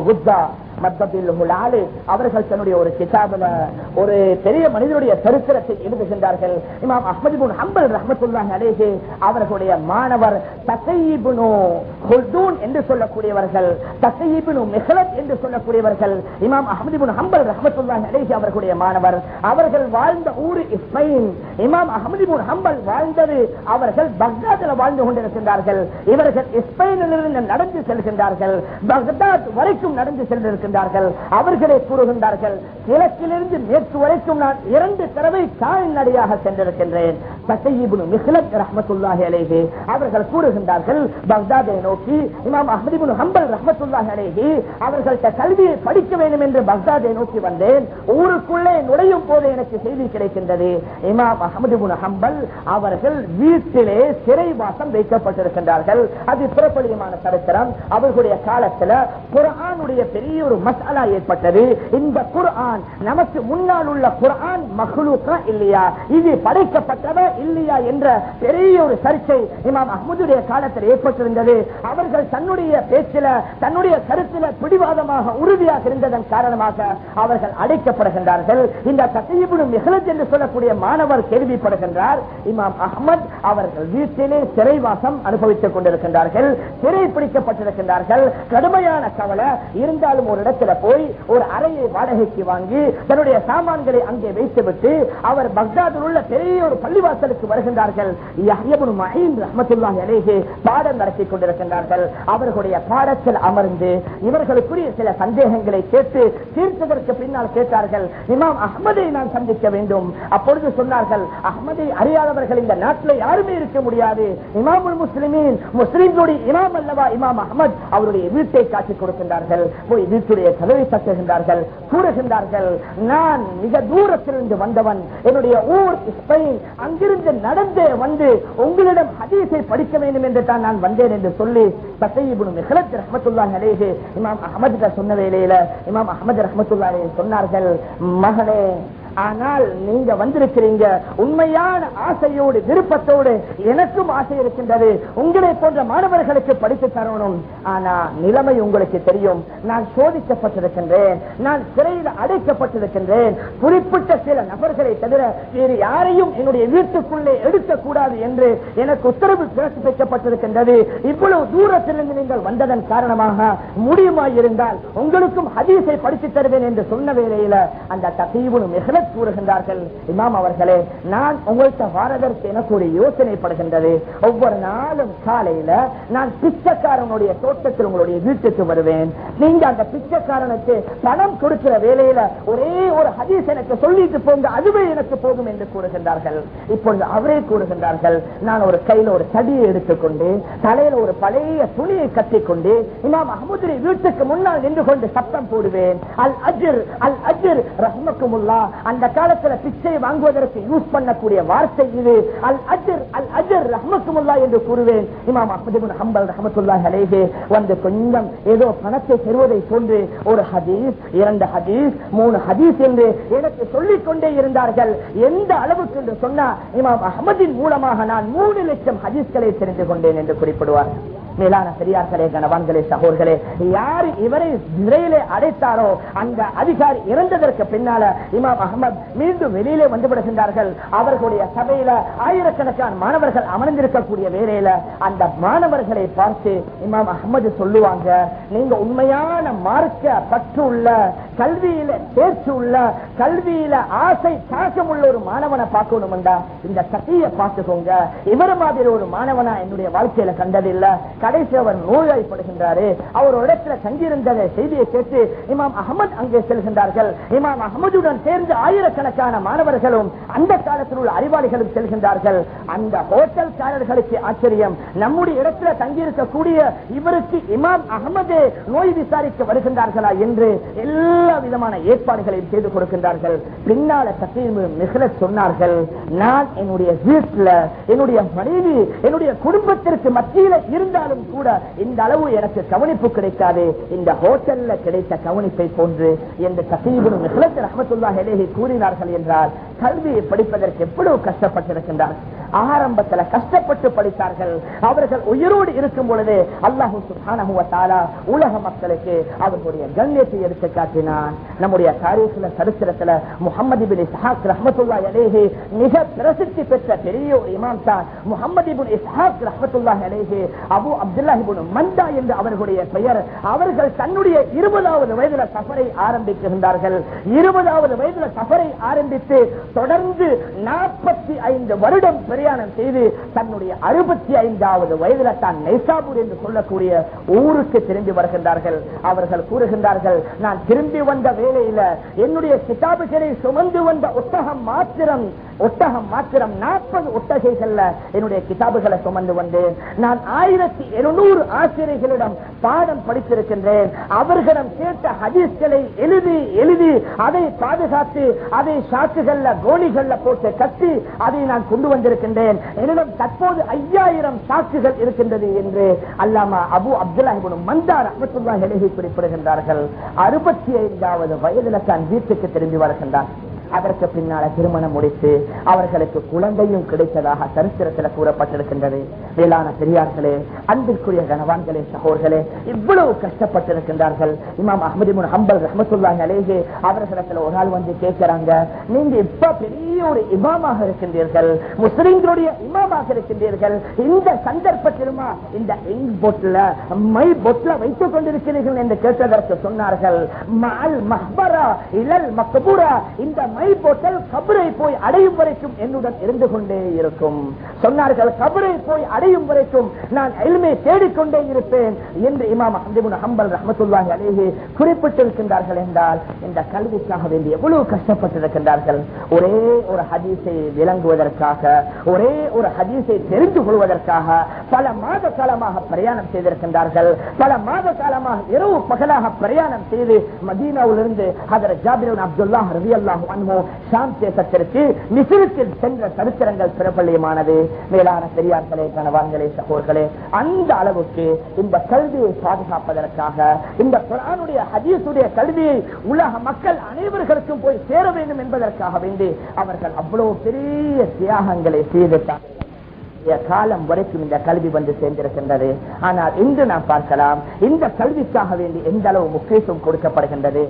அவர்கள் தன்னுடைய ஒரு கிதாபில் ஒரு பெரிய மனிதனுடைய சரித்திரத்தை எழுதுகின்றார்கள் இமாம் அஹமது ஹம்பல் ரஹமத்துல்லாஹி அலேஹி அவர்களுடைய மாணவர் தசையிபுனு என்று சொல்லக்கூடியவர்கள் தசையிபுனு மெஹலத் என்று சொல்லக்கூடியவர்கள் இமாம் அஹமது ஹம்பல் ரஹமத்துல்லாஹி அலேஹி அவர்களுடைய மாணவர் அவர்கள் வாழ்ந்த ஊர் இஸ்மைன். இமாம் அஹமது ஹம்பல் வாழ்ந்தது அவர்கள் பக்தாதில் வாழ்ந்து கொண்டிருக்கின்றார்கள். இவர்கள் இஸ்மைனிலிருந்து நடந்து செல்கின்றார்கள். பகதாத் வரைக்கும் நடந்து சென்றிருக்கின்றார்கள். அவர்களே கூறுகின்றார்கள் கிழக்கிலிருந்து மேற்கு வரைக்கும் நான் இரண்டு தடவை கால்நடையாக சென்றிருக்கின்றேன். அவர்கள் கூறுகின்றார்கள் பக்தாதை நோக்கி இமாம் அஹமதிபுன் ஹம்பல் ரஹமத்துல்லாஹி அலேஹி அவர்கள்ட்ட கல்வியை படிக்க வேண்டும் என்று பக்தாதை நோக்கி வந்தேன். ஊருக்குள்ளே நுழையும் போது எனக்கு செய்தி கிடைக்கின்றது. இமாம் அஹமதிபுன் ஹம்பல் அவர்கள் வீட்டிலே சிறைவாசம் வைக்கப்பட்டிருக்கின்றார்கள். அது புறப்படியமான சரித்திரம். அவர்களுடைய காலத்துல குரானுடைய பெரிய ஒரு மசாலா ஏற்பட்டது. இந்த குரான் நமக்கு முன்னால் உள்ள குரான் மகளுக்கா இல்லையா? இது படைக்கப்பட்டதா இல்லையா என்ற பெரிய ஒரு சர்ச்சை இமாம் அஹ்மதுடைய காலத்தில் ஏற்பட்டிருந்தது. அவர்கள் தன்னுடைய பேச்சில தன்னுடைய கருத்தில பிடிவாதமாக உறுதியாக இருந்ததன் காரணமாக அவர்கள் அடைக்கப்படுகின்றார்கள். இந்த கசையிபுடும் மிகலத் என்று சொல்லக்கூடிய மாணவர் கேள்விப்படுகின்றார். இமாம் அஹ்மத் அவர்கள் வீட்டிலே சிறைவாசம் அனுபவித்துக் கொண்டிருக்கின்றார்கள். சிறை பிடிக்கப்பட்டிருக்கின்றார்கள். கடுமையான கவலை இருந்தாலும் ஒரு இடத்துல போய் ஒரு அறையை வாடகைக்கு வாங்கி தன்னுடைய சாமான்களை அங்கே வைத்துவிட்டு அவர் பக்தாதில் உள்ள பெரிய ஒரு பள்ளிவாசலுக்கு வருகின்றார்கள். பாடம் நடத்தி கொண்டிருக்கின்றார்கள். அவர்களுடைய பாடத்தில் அமர்ந்து இவர்களுக்குரிய சில சந்தேகங்களை கேட்டு தீர்த்ததற்கு பின்னால் கேட்டார்கள் இமாம் அகமதை நான் சந்திக்க வேண்டும். அப்பொழுது சொன்னார்கள் அகமதை அறியாதவர்கள் இந்த நாட்டில் யாருமே இருக்க முடியாது. இமாமுல் முஸ்லிமின் முஸ்லிம்களுடைய இமாம் அல்லவா இமாம் அகமது அவருடைய வீட்டை காட்டிக் கொடுக்கின்றார்கள் போய் வீட்டுடைய கதவை தட்டுகின்றார்கள் கூறுகின்றார்கள் நான் மிக தூரத்திலிருந்து வந்தவன். என்னுடைய ஊர் ஸ்பெயின். அங்கிருந்து நடந்தே வந்து உங்களிடம் ஹதீஸை படிக்க வேண்டும் என்று தான் நான் வந்தேன் என்று சொல்லி இமாம் அஹமது சொன்ன வேலையில இமாம் அகமது ரஹமத்துல்லா சொன்னார்கள் மகனே ஆனால் நீங்க வந்திருக்கிறீங்க உண்மையான ஆசையோடு விருப்பத்தோடு எனக்கும் ஆசை இருக்கின்றது. உங்களை போன்ற மாணவர்களுக்கு படித்து தரணும். ஆனா நிலைமை உங்களுக்கு தெரியும். நான் சோதிக்கப்பட்டிருக்கின்றேன். நான் சிறையில் அடைக்கப்பட்டிருக்கின்றேன். குறிப்பிட்ட சில நபர்களை தவிர வேறு யாரையும் என்னுடைய வீட்டுக்குள்ளே எடுக்கக்கூடாது என்று எனக்கு உத்தரவு பிறப்பிக்கப்பட்டிருக்கின்றது. இவ்வளவு தூரத்திலிருந்து நீங்கள் வந்ததன் காரணமாக முடியுமா இருந்தால் உங்களுக்கும் ஹதீஸை படித்து தருவேன் என்று சொன்ன வேளையில அந்த தகீவுன் மிகலத் கூறுகின்றார்கள். இமாம் அவர்களே நான் உங்கள்கிட்ட வாரதற்கு எனக்கு ஒரு யோசனைப்படுகின்றது ஒவ்வொரு நாளும் காலையில நான் பிச்சைக்காரனுடைய தோட்டத்தில் உங்களுடைய வீட்டுக்கு வருவேன். நீங்க அந்த பிச்சைக்காரனுக்கு பணம் கொடுக்கிற வேலையில ஒரே ஒரு ஹதீஸ் எனக்கு சொல்லிட்டு போங்க அதுவே எனக்கு போகும் என்று கூறுகின்றார்கள். இப்பொழுது அவரே கூறுகின்றார்கள் நான் ஒரு கையில ஒரு தடியை எடுத்துக்கொண்டு தலையில ஒரு பழைய துணியை கட்டிக்கொண்டு இமாம் அஹமுதுரை வீட்டுக்கு முன்னால் நின்று கொண்டு சத்தம் போடுவேன். அல் அஜிர் அல் அஜிர் ரஹ்மக்குமுல்லா அந்த காலத்துல பிச்சை வாங்குவதற்கு யூஸ் பண்ணக்கூடிய வார்த்தை இது. அல் அஜர் அல் அஜர் ரஹமத்துல்லா என்று கூறுவேன். இமாம் அஹமது ஹம்பல் ரஹமத்துல்லா அலேஹே வந்து கொஞ்சம் ஏதோ பணத்தை பெறுவதை போன்று ஒரு ஹதீஸ் இரண்டு ஹதீஸ் மூணு ஹதீஸ் என்று எனக்கு சொல்லிக் கொண்டே இருந்தார்கள். எந்த அளவுக்கு என்று சொன்னா இமாம் அஹமதின் மூலமாக நான் மூணு லட்சம் ஹதீஸ்களை தெரிந்து கொண்டேன் என்று குறிப்பிடுவார்கள் மேலான பெரியார்களே கணவான்களே சகோர்களே யார் இவரை சிறையிலே அடைத்தாரோ அந்த அதிகாரி இறந்ததற்கு பின்னால இமாம் அகமது மீண்டும் வெளியிலே வந்து விடுகின்றார்கள். அவர்களுடைய சபையில ஆயிரக்கணக்கான மாணவர்கள் அமர்ந்திருக்கக்கூடிய வேலையில அந்த மாணவர்களை பார்த்து இமாம் அகமது சொல்லுவாங்க நீங்க உண்மையான மார்க்க பற்று உள்ள கல்வியில தேர்ச்சி உள்ள கல்வியில ஆசை தாக்கம் உள்ள ஒரு மாணவனை பார்க்கணும் இந்த சத்தியை பார்த்துக்கோங்க. இவர் மாதிரி ஒரு மாணவனா என்னுடைய வாழ்க்கையில கண்டதில்லை. கடைசி அவர் நோய்வாய்ப்படுகின்றாரு அவரோடத்தில் தங்கியிருந்த செய்தியை கேட்டு இமாம் அகமது அங்கே செல்கின்றார்கள். இமாம் அகமதுடன் சேர்ந்து ஆயிரக்கணக்கான மாணவர்களும் அந்த காலத்தில் உள்ள அறிவாளிகளும் செல்கின்றார்கள். அந்த ஹோட்டல்காரர்களுக்கு ஆச்சரியம். நம்முடைய இடத்துல தங்கியிருக்கக்கூடிய இவருக்கு இமாம் அகமது நோய் விசாரிக்க வருகின்றார்களா என்று எல்லா விதமான ஏற்பாடுகளையும் செய்து கொடுக்கின்றார்கள். பின்னால சத்தீர் மிக சொன்னார்கள் நான் என்னுடைய வீட்டில் என்னுடைய மனைவி என்னுடைய குடும்பத்திற்கு மத்தியில் இருந்தாலும் இருந்தாலும் கூட இந்த அளவு எனக்கு கவனிப்பு கிடைக்காது. இந்த ஹோட்டல்ல கிடைத்த கவனிப்பை போன்று எந்த கசீபும் ரஹமத்துல்லா ஹெலேஹி கூறினார்கள் என்றால் கல்வியை படிப்பதற்கு எவ்வளவு கஷ்டப்பட்டிருக்கின்றார்? ஆரம்பத்தில் கஷ்டப்பட்டு படித்தார்கள். அவர்கள் உயிரோடு இருக்கும் பொழுது அல்லாஹு சுஹானா உலக மக்களுக்கு அவர்களுடைய கண்ணியத்தை எடுத்து காட்டினான். நம்முடைய தாரீഖിல சரித்திரத்துல முகமது பின் இஸ்ஹாக் ரஹமத்துல்லா அலேஹி மிக பிரசித்தி பெற்ற பெரிய ஒரு இமாம் தான். முகமது பின் இஸ்ஹாக் ரஹமத்துல்லா அலேஹி அபு அப்துல்லாஹ் மந்தா என்று அவர்களுடைய பெயர். அவர்கள் தன்னுடைய இருபதாவது வயதுல சஃபரை ஆரம்பிக்கின்றார்கள் இருபதாவது வயதுல சஃபரை ஆரம்பித்து தொடர்ந்து நாற்பத்தி ஐந்து வருடம் பிரயாணம் செய்து தன்னுடைய அறுபத்தி ஐந்தாவது வயதுல தான் நைசாபூர் என்று சொல்லக்கூடிய ஊருக்கு திரும்பி வருகின்றார்கள். அவர்கள் கூறுகின்றார்கள் நான் திரும்பி வந்த வேலையில என்னுடைய கிதாபுகளை சுமந்து வந்த ஒட்டகம் மாத்திரம் ஒட்டகம் மாத்திரம் நாற்பது ஒட்டகைகள்ல என்னுடைய கிதாபுகளை சுமந்து வந்தேன். நான் ஆயிரத்தி இருநூறு ஆசிரியர்களிடம் பாடம் படித்திருக்கின்றேன். அவர்களிடம் கேட்ட ஹதீஸ்களை எழுதி எழுதி அதை பாதுகாத்து அதை சாக்குகள்ல கோணிகள்ல போட்டு கட்டி அதை நான் கொண்டு வந்திருக்கின்றேன். என்னிடம் தற்போது ஐயாயிரம் சாக்குகள் இருக்கின்றது என்று அல்லாமா அபு அப்துல்லாஹிபுன் மந்தார் அஹமத்துல்லா எழுதி குறிப்பிடுகின்றார்கள். அறுபத்தி ஐந்தாவது வயதில் தான் வீட்டுக்கு திரும்பி வருகின்றார் அதற்கு பின்னால திருமணம் முடித்து அவர்களுக்கு குழந்தையும் கிடைத்ததாக சரித்திரத்தில் கூறப்பட்டிருக்கின்றது. வேளாண் பெரியார்களே அன்பிற்குரிய கனவான்களே சகோர்களே இவ்வளவு கஷ்டப்பட்டிருக்கின்றார்கள். இமாம் அஹமதிமுன் ஹம்பல் ரஹமத்துல்லாஹி அலேஹே அவர்களிடத்துல ஒரு ஆள் வந்து கேட்கிறாங்க நீங்க இப்ப பெரிய ஒரு இமாமாக இருக்கின்றீர்கள் முஸ்லிம்களுடைய இமாமாக இருக்கின்றீர்கள் இந்த சந்தர்ப்பத்திலுமா இந்த இங்க் பொட்ல மை பொட்ல வைத்துக் கொண்டிருக்கிறீர்கள்? என்று கேட்டதற்கு சொன்னார்கள் மால் மஹ்பரா இலல் மக்பூரா இந்த மை போட்டல் கபரை போய் அடையும் வரைக்கும் என்னுடன் இருந்து கொண்டே இருக்கும். சொன்னார்கள் கபரை போய் அடையும் வரைக்கும் நான் எல்மை தேடிக்கொண்டே இருப்பேன் என்று இமாம் அஹமதுபின் ஹம்பல் ரஹமத்துல்லாஹி அலேஹி குறிப்பிட்டிருக்கின்றார்கள் என்றால் இந்த கல்விக்காக வேண்டிய எவ்வளவு கஷ்டப்பட்டிருக்கின்றார்கள்? ஒரே ஒரு ஹதீஸை விளங்குவதற்காக ஒரே ஒரு ஹதீஸை தெரிந்து கொள்வதற்காக பல மாத காலமாக பிரயாணம் செய்திருக்கின்றார்கள். பல மாத காலமாக இரவு பகலாக பிரயாணம் செய்து மதீனாவிலிருந்து ஹதரத் ஜாபிர் அப்துல்லா ரவி அல்லாஹ் அன்ஹு ஷாம் தேசத்திற்கு சென்ற சரித்திரங்கள் பிரபல்யமானது. மேலான பெரியார்களே கணவான்களே சகோர்களே அந்த அளவுக்கு இந்த கல்வியை பாதுகாப்பதற்காக இந்த குரானுடைய ஹதீசுடைய கல்வியை உலக மக்கள் அனைவர்களுக்கும் போய் சேர வேண்டும் என்பதற்காக வேண்டி அவர்கள் அவ்வளவு பெரிய தியாகங்களை செய்துட்டார்கள். காலம் வரைக்கும் இந்த கல்வி வந்து சேர்ந்திருக்கின்றது. ஆனால் இன்று நாம் பார்க்கலாம் இந்த கல்விக்காக வேண்டி எந்த அளவு முக்கியத்துவம் கொடுக்கப்படுகின்றது?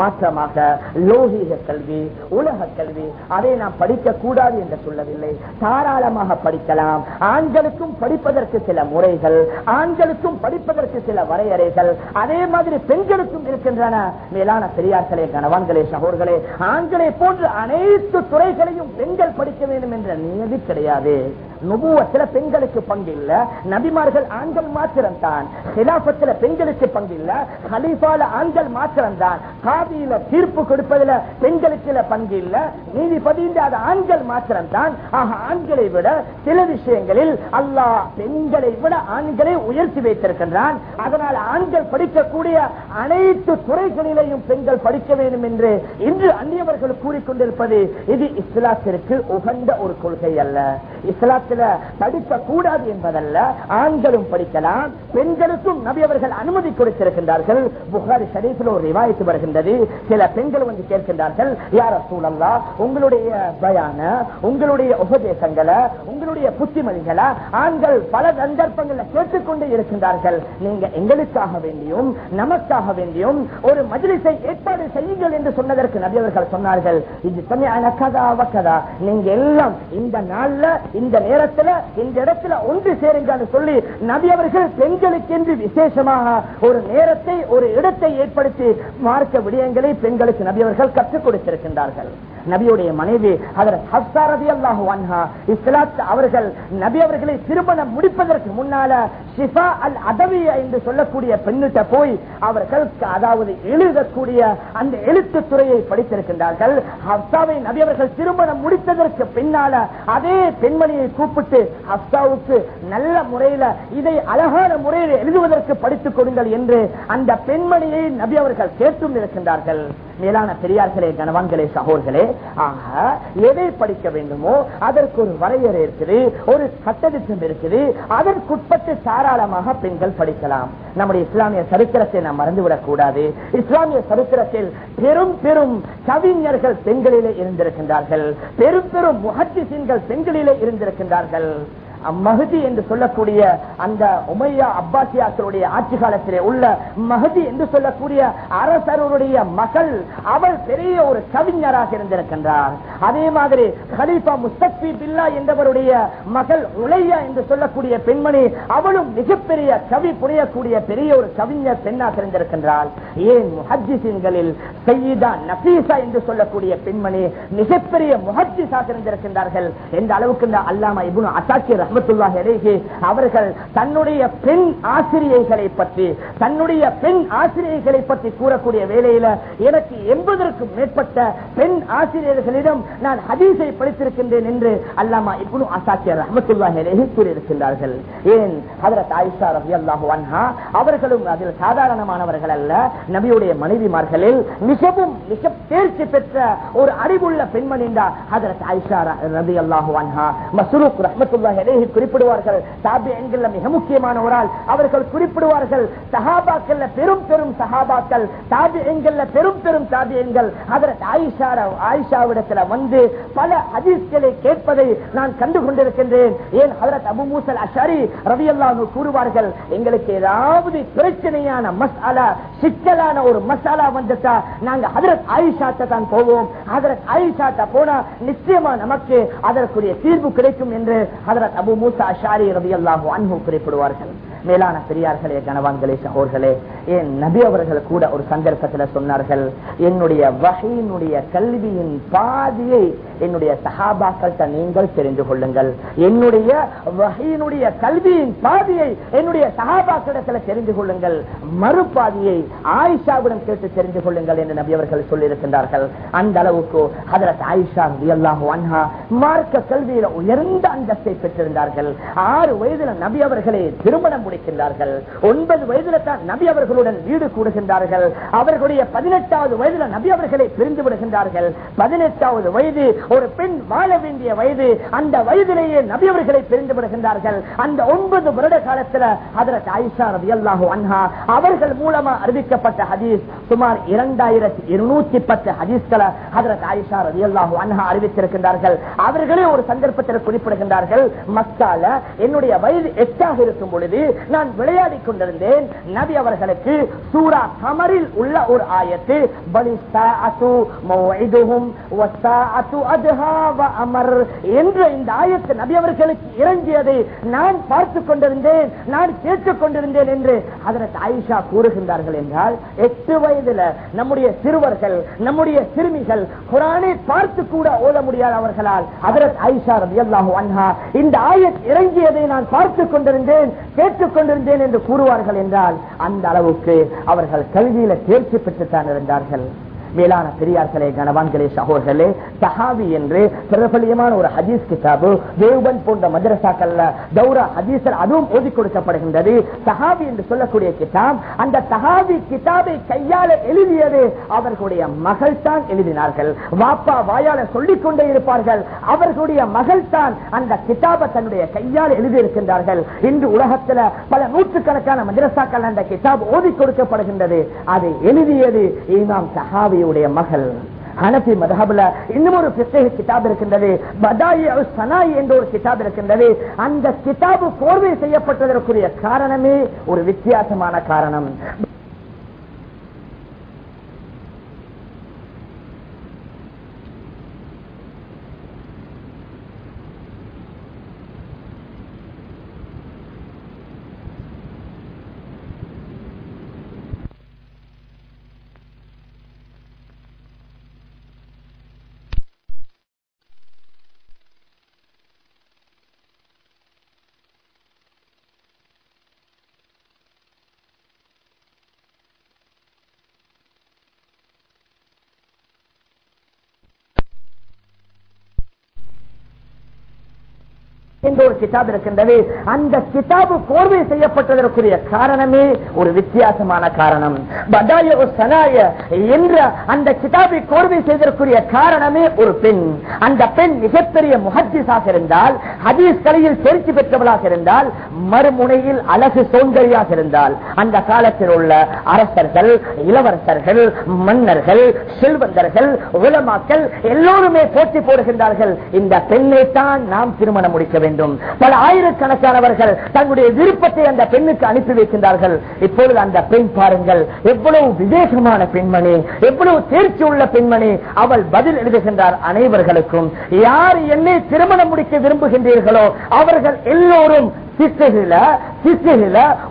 மாற்றமாக லோகீக கல்வி உலக கல்வி அதை நாம் படிக்க கூடாது என்று சொல்லவில்லை. தாராளமாக படிக்கலாம். ஆண்களுக்கும் படிப்பதற்கு சில முறைகள் ஆண்களுக்கும் படிப்பதற்கு சில வரையறைகள். அதே மாதிரி பெண்களுக்கும் இருக்கின்றன. மேலான பெரியார்களே கணவான்களே சகோர்களே ஆண்களை போன்று அனைத்து துறைகளையும் பெண்கள் படிக்க வேண்டும் என்ற நியதி கிடையாது. நுபுவத்துல பெண்களுக்கு பங்கு இல்ல நபிமார்கள் ஆண்கள் மாத்திரம் தான் ஹிலாபத்துல பெண்களுக்கு பங்கு இல்ல ஹலீஃபால ஆண்கள் மாத்திரம் தான் காதியில தீர்ப்பு கொடுப்பதுல பெண்களுக்கு பங்கு இல்ல நீதிபதி அது ஆண்கள் மாத்திரம் தான் ஆக ஆண்களை விட சில விஷயங்களில் அல்லாஹ் பெண்களை விட ஆண்களை உயர்த்தி வைத்திருக்கின்றான். அதனால் ஆண்கள் படிக்கக்கூடிய அனைத்து துறைகளிலேயும் பெண்கள் படிக்க வேண்டும் என்று இன்று அந்நியவர்கள் கூறிக்கொண்டிருப்பது இது இஸ்லாத்திற்கு உகந்த ஒரு கொள்கை அல்ல இஸ்லாத்தில் இடத்துல படிக்க கூடாது என்பதல்ல ஆண்களும் படிக்கலாம் பெண்களுக்கும் நபி அவர்கள் அனுமதி கொடுத்திருக்கின்றார்கள். புகாரி ஷரீஃபில் ஒரு ரிவாயத்து வருகின்றது. சில பெண்கள் வந்து கேட்கின்றார்கள் யார சூழல்லா உங்களுடைய பயான உங்களுடைய உபதேசங்களை உங்களுடைய புத்திமதிகளை ஆண்கள் பல சந்தர்ப்பங்களை கேட்டுக்கொண்டு இருக்கின்றார்கள். நீங்க எங்களுக்காக வேண்டியும் நமக்காக வேண்டியும் ஒரு மஜிலிசை ஏற்பாடு செய்யுங்கள் என்று சொன்னதற்கு நபி அவர்கள் சொன்னார்கள். இது சொன்ன கதா வக்கதா நீங்க எல்லாம் இந்த நாள்ல இந்த நேரத்துல இந்த இடத்துல ஒன்று சேருங்கன்னு சொல்லி நபி அவர்கள் பெண்களுக்கு என்று விசேஷமாக ஒரு நேரத்தை ஒரு இடத்தை ஏற்படுத்தி மார்க்க விடயங்களை பெண்களுக்கு நபி அவர்கள் கற்றுக் கொடுத்திருக்கின்றார்கள். நபியுடைய மனைவி அவர்கள் நபி அவர்களை திருமணம் முடிப்பதற்கு முன்னால ஷிஃபா அல் அதவியா என்று சொல்லக்கூடிய பெண்ணிட்ட போய் அவர்கள் அதாவது எழுதக்கூடிய அந்த எழுத்து துறையை படித்திருக்கின்றார்கள். ஹப்சாவை நபி அவர்கள் திருமணம் முடித்ததற்கு பின்னால அதே பெண்மணியை கூப்பிட்டு கூப்பிட்டு ஹப்சாவுக்கு நல்ல முறையில இதை அழகான முறையில் எழுதுவதற்கு படித்துக் கொடுங்கள் என்று அந்த பெண்மணியை நபி அவர்கள் கேட்டும் இருக்கின்றார்கள் மேலான பெரியார்களே கணவான்களே சகோர்களே ஆக எதை படிக்க வேண்டுமோ அதற்கு ஒரு வரையறை இருக்குது ஒரு சட்டத்திட்டம் இருக்குது அதற்குட்பட்டு தாராளமாக பெண்கள் படிக்கலாம். நம்முடைய இஸ்லாமிய சரித்திரத்தை நாம் மறந்துவிடக் கூடாது. இஸ்லாமிய சரித்திரத்தில் பெரும் பெரும் கவிஞர்கள் பெண்களிலே இருந்திருக்கின்றார்கள். பெரும் பெரும் முகத்திசீன்கள் பெண்களிலே இருந்திருக்கின்றார்கள் செய்தார்கள் மகதி என்று சொல்லக்கூடிய அந்த உமையா அப்பாசியாக்களுடைய ஆட்சி காலத்திலே உள்ள மகதி என்று சொல்லக்கூடிய அரசருடைய மகள் அவள் பெரிய ஒரு கவிஞராக இருந்திருக்கின்றார். அதே மாதிரி ஹலீஃபா முஸ்தபி பில்லா என்பவருடைய மகள் உலையா என்று சொல்லக்கூடிய பெண்மணி அவளும் மிகப்பெரிய கவி புரியக்கூடிய பெரிய ஒரு கவிஞர் பெண்ணாக இருந்திருக்கின்றாள். ஏன் முஹஜிசின்களில் சையீதா நபீசா என்று சொல்லக்கூடிய பெண்மணி மிகப்பெரிய முஹஜிஸாக இருந்திருக்கின்றார்கள்? எந்த அளவுக்கு இந்த அல்லாமா இபுன் அசாக்கி ரஹமத்துல்லாஹி அலைஹி அவர்கள் தன்னுடைய பெண் ஆசிரியைகளை பற்றி தன்னுடைய பெண் ஆசிரியைகளை பற்றி கூறக்கூடிய வேலையில எனக்கு எண்பதற்கும் மேற்பட்ட பெண் ஆசிரியர்களிடம் நான் ஹதீஸை படித்திருக்கின்றேன் என்று அல்லாமா இப்னு அசாக்கியர் ரஹமத்துல்லாஹி அலைஹி கூறியிருக்கின்றார்கள். ஏன்? ஹதரத் ஆயிஷா ரலியல்லாஹு அன்ஹா அவர்களும் அதில் சாதாரணமானவர்கள் அல்ல. நபியுடைய மனைவிமார்களில் மிகவும் மிக தேர்ச்சி பெற்ற ஒரு அறிவுள்ள பெண்மணி ஹதரத் ஆயிஷா ரலியல்லாஹு அன்ஹா. மசூருக் ரஹமத்துல்லாஹி அலைஹி குறிப்பிடுவார்கள். தாபி என்கிற மிக முக்கியமான ஒரு ஆள் அவர்கள் குறிப்பிடுவார்கள் சஹாபாக்கள் பெரும் பெரும் சஹாபாக்கள் தாபி என்கிற பெரும் பெரும் தாபி எண்கள் அதற்கு ஆயிஷா ஆயிஷாவிடத்தில் வந்து பல அதிர்ச்சிகளை கேட்பதை நான் கண்டு கொண்டிருக்கின்றேன் ஏன் ஹதரத் அபு மூசல் அஷாரி ரவி அல்லாஹ் கூறுவார்கள் எங்களுக்கு ஏதாவது பிரச்சனையான மசாலா சிக்கலான ஒரு மசாலா வந்துட்டா நாங்க ஹதரத் ஆயிஷாட்ட தான் போவோம். ஹதரத் ஆயிஷாட்ட போனா நிச்சயமா நமக்கு அதற்குரிய தீர்வு கிடைக்கும் என்று ஹதரத் அபு மூசா அஷாரி ரவி அல்லாஹு அன்பு குறிப்பிடுவார்கள். மேலான பெரியார்களே கனவான்களே சகோர்களே என் நபி அவர்கள் கூட ஒரு சந்தர்ப்பத்தில் சொன்னார்கள் என்னுடைய வகையினுடைய கல்வியின் பாதியை என்னுடைய சகாபாக்கள்கிட்ட நீங்கள் தெரிந்து கொள்ளுங்கள். என்னுடைய வகையினுடைய கல்வியின் பாதியை என்னுடைய சஹாபாக்களிடத்தில் தெரிந்து கொள்ளுங்கள். மறுபாதியை ஆயிஷாவிடம் கேட்டு தெரிந்து கொள்ளுங்கள் என்று நபி அவர்கள் சொல்லியிருக்கின்றார்கள். அந்த அளவுக்கு அதற்கு ஆயிஷா ரலியல்லாஹு அன்ஹா மார்க்க கல்வியில உயர்ந்த அந்தஸ்தை பெற்றிருந்தார்கள். ஆறு வயதுல நபி அவர்களை திருமணம் முடிக்கின்றார்கள் ஒன்பது வயதுல தான் நபி அவர்களுடன் வீடு கூடுகின்றார்கள். அவர்களுடைய பதினெட்டாவது வயதுல நபி அவர்களை பிரிந்து விடுகின்றார்கள். பதினெட்டாவது வயது ஒரு பெண் வாழ வேண்டிய வயது அந்த வயதிலேயே நபி அவர்களை பிரிந்து விடுகின்றார்கள். அந்த ஒன்பது வருட காலத்துல ஹதரத் ஆயிஷா ரலியல்லாஹு அன்ஹா அவர்கள் மூலமா அறிவிக்கப்பட்ட ஹதீஸ் சுமார் இரண்டாயிரத்தி இருநூத்தி பத்து ஹதீஸ்களை ஹதரத் ரவி அல்லாஹு அன்ஹா அறிவித்திருக்கின்றார்கள். அவர்களே ஒரு சந்தர்ப்பத்தில் குறிப்பிடுகின்றார்கள் மக்கால என்னுடைய வயது எட்டாக இருக்கும் பொழுது நான் விளையாடி கொண்டிருந்தேன். நபி அவர்களுக்கு சூரா கமரில் உள்ள ஒரு ஆயத்து என்று அமர் என்ற இந்த ஆயத்து நபி அவர்களுக்கு இறங்கியதை நான் பார்த்துக் கொண்டிருந்தேன் நான் கேட்டுக் கொண்டிருந்தேன் என்று அதற்கு ஆயிஷா கூறுகின்றார்கள் என்றால் எட்டு வயதுல நம்முடைய சிறுவர்கள் நம்முடைய சிறுமிகள் குரானை பார்த்து கூட ஓத முடியாத அவர்களால் அதற்கு ஆயிஷா ரலியல்லாஹு அன்ஹா இந்த ஆயத் இறங்கியதை நான் பார்த்துக் கொண்டிருந்தேன் கேட்டுக் கொண்டிருந்தேன் என்று கூறுவார்கள் என்றால் அந்த அளவுக்கு அவர்கள் கல்வியில தேர்ச்சி பெற்றுத்தான் இருந்தார்கள். மேலான பெரியார்களே கணவான்களே சகோர்களே சஹாபி என்று பிரபலியமான ஒரு ஹதீஸ் கிதாபு தேவபன் போன்ற மதரசாக்கள்ல தௌரா ஹதீசர் அதுவும் ஓதி கொடுக்கப்படுகின்றது. சஹாபி என்று சொல்லக்கூடிய கிதாப் அந்த சஹாபி கிதாபை கையால எழுதியது அவர்களுடைய மகள் தான் எழுதினார்கள். வாப்பா வாயால சொல்லிக் கொண்டே இருப்பார்கள். அவர்களுடைய மகள் தான் அந்த கிதாபை தன்னுடைய கையால் எழுதியிருக்கின்றார்கள். இன்று உலகத்தில் பல நூற்றுக்கணக்கான மதரசாக்கள் அந்த கிதாப் ஓதி கொடுக்கப்படுகின்றது. அதை எழுதியது இமாம் சஹாபியுடைய மகள் ஹனபி மதஹபுல இன்னும் ஒரு பிரத்யேக கிதாப் இருக்கின்றது. பதாயி சனாய் என்ற ஒரு கிதாப் இருக்கின்றது. அந்த கிதாபு போர்வை செய்யப்பட்டதற்குரிய காரணமே ஒரு வித்தியாசமான காரணம். என்று ஒரு கிதாப் இருக்கின்றது? அந்த கிதாபு கோர்வை செய்யப்பட்டதற்குரிய காரணமே ஒரு வித்தியாசமான காரணம். பதாய ஒரு சனாய என்ற அந்த கிதாபை கோர்வை செய்ததற்குரிய காரணமே ஒரு பெண். அந்த பெண் மிகப்பெரிய முகத்திசாக இருந்தால் ஹதீஸ் கலையில் தேர்ச்சி பெற்றவளாக இருந்தால் மறுமுனையில் அழகு சௌந்தரியாக இருந்தால் அந்த காலத்தில் உள்ள அரசர்கள் இளவரசர்கள் மன்னர்கள் செல்வந்தர்கள் உலமாக்கள் எல்லோருமே போட்டி போடுகின்றார்கள். இந்த பெண்ணை தான் நாம் திருமணம் முடிக்க வேண்டும். பல ஆயிரக்கணக்கானவர்கள் தங்களுடைய விருப்பத்தை அந்த பெண்ணுக்கு அனுப்பி வைக்கின்றார்கள். இப்பொழுது அந்த பெண் பாருங்கள் எவ்வளவு விவேகமான பெண்மணி எவ்வளவு தேர்ச்சி உள்ள பெண்மணி. அவள் பதில் எழுதுகின்றார் அனைவர்களுக்கும் யார் என்னை திருமணம் முடிக்க விரும்புகின்ற விரும்புகின்றீர்களோ அவர்கள் எல்லோரும்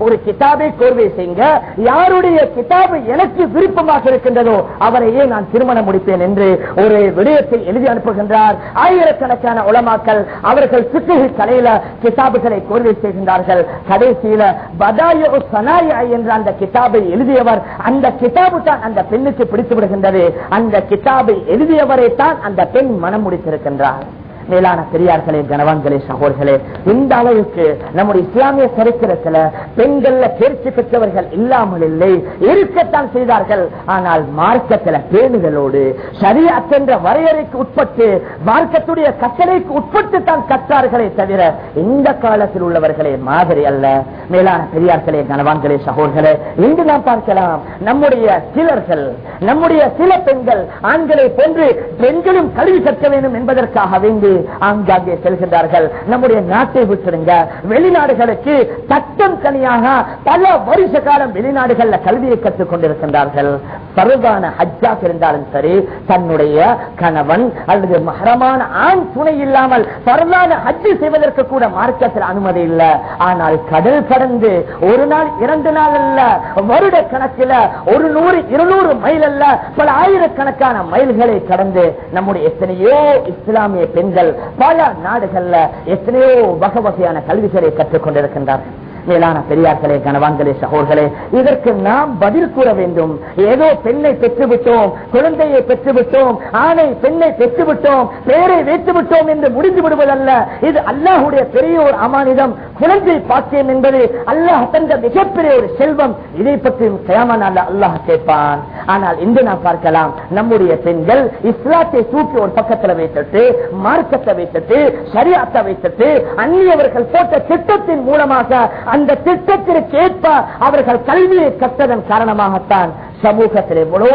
ஒரு கிதாபை கோர்வை செய்யுங்க யாருடைய கிதாபு எனக்கு விருப்பமாக இருக்கின்றதோ அவரையே நான் திருமணம் முடிப்பேன் என்று ஒரு விடயத்தை எழுதி அனுப்புகின்றார். ஆயிரக்கணக்கான உலமாக்கள் அவர்கள் சித்தகை கலையில கிதாபுகளை கோர்வை செய்கின்றார்கள். கடைசியில பதாய சனாயா என்ற அந்த கிதாபை எழுதியவர் அந்த கிதாபு தான் அந்த பெண்ணுக்கு பிடித்து விடுகின்றது. அந்த கிதாபை எழுதியவரை தான் அந்த பெண் மனம் முடித்திருக்கின்றார். மேலான பெரியார்களே கனவான்களே சகோதர்களே இந்த அளவுக்கு நம்முடைய இஸ்லாமிய சரித்திரத்துல பெண்கள்ல தேர்ச்சி பெற்றவர்கள் இல்லாமல் இல்லை இருக்கத்தான் செய்தார்கள். ஆனால் மார்க்கத்துல பேணுதலோடு சரியாச்சென்ற வரையறைக்கு உட்பட்டு மார்க்கத்துடைய கட்டளைக்கு உட்பட்டு தான் கற்றார்களே தவிர இந்த காலத்தில் உள்ளவர்களே மாதிரி அல்ல. மேலான பெரியார்களே கனவான்களே சகோதர்களே இன்று நாம் பார்க்கலாம் நம்முடைய சிலர்கள் நம்முடைய சில பெண்கள் ஆண்களை போன்று பெண்களும் கல்வி கற்க வேண்டும் என்பதற்காக வேண்டி ஆங்காங்கே செல்கின்றார்கள். நம்முடைய நாட்டை விட்டுருங்க. வெளிநாடுகளுக்கு தட்டம் தனியாக பல வருஷ காலம் வெளிநாடுகள்ல கல்வியை கற்றுக் கொண்டிருக்கின்றார்கள் பருவான ஹஜ்ஜாக இருந்தாலும் சரி தன்னுடைய கணவன் அல்லது மகரமான ஆண் துணை இல்லாமல் பருவான ஹஜ்ஜு செய்வதற்கு கூட மார்க்கத்தில் அனுமதி இல்லை. ஆனால் கடல் கடந்து ஒரு நாள் இரண்டு நாள் அல்ல வருட கணக்கில் ஒரு நூறு இருநூறு மைல் அல்ல பல ஆயிரக்கணக்கான மைல்களை கடந்து நம்முடைய எத்தனையோ இஸ்லாமிய பெண்கள் பல நாடுகள்ல எத்தனையோ வகை வகையான கல்விகளை கற்றுக் கொண்டிருக்கின்றார்கள் மேலான பெரியார்களே கணவான்களே சகோர்களே இதற்கு நாம் பதில் கூற வேண்டும். ஏதோ பெண்ணை பெற்றுவிட்டோம் குழந்தையை பெற்றுவிட்டோம் ஆணை பெண்ணை பெற்றுவிட்டோம் பேரை வைத்துவிட்டோம் என்று முடிந்து விடுவதல்ல. இது அல்லாஹுடைய பெரிய ஒரு அமானிதம். குழந்தை பாக்கியம் என்பது அல்லாஹ் தந்த மிகப்பெரிய ஒரு செல்வம். இதை பற்றி கயாமனால அல்ல அல்லாஹ் கேட்பான். ஆனால் இன்று நாம் பார்க்கலாம் நம்முடைய பெண்கள் இஸ்லாத்தை தூக்கி ஒரு பக்கத்தில் வைத்துட்டு மார்க்கத்தை வைத்துட்டு சரியாத்தை வைத்துட்டு அந்நியவர்கள் போட்ட திட்டத்தின் மூலமாக அந்த திட்டத்திற்கு ஏற்ப அவர்கள் கல்வியை கற்றதன் காரணமாகத்தான் சமூகத்தில் எவ்வளோ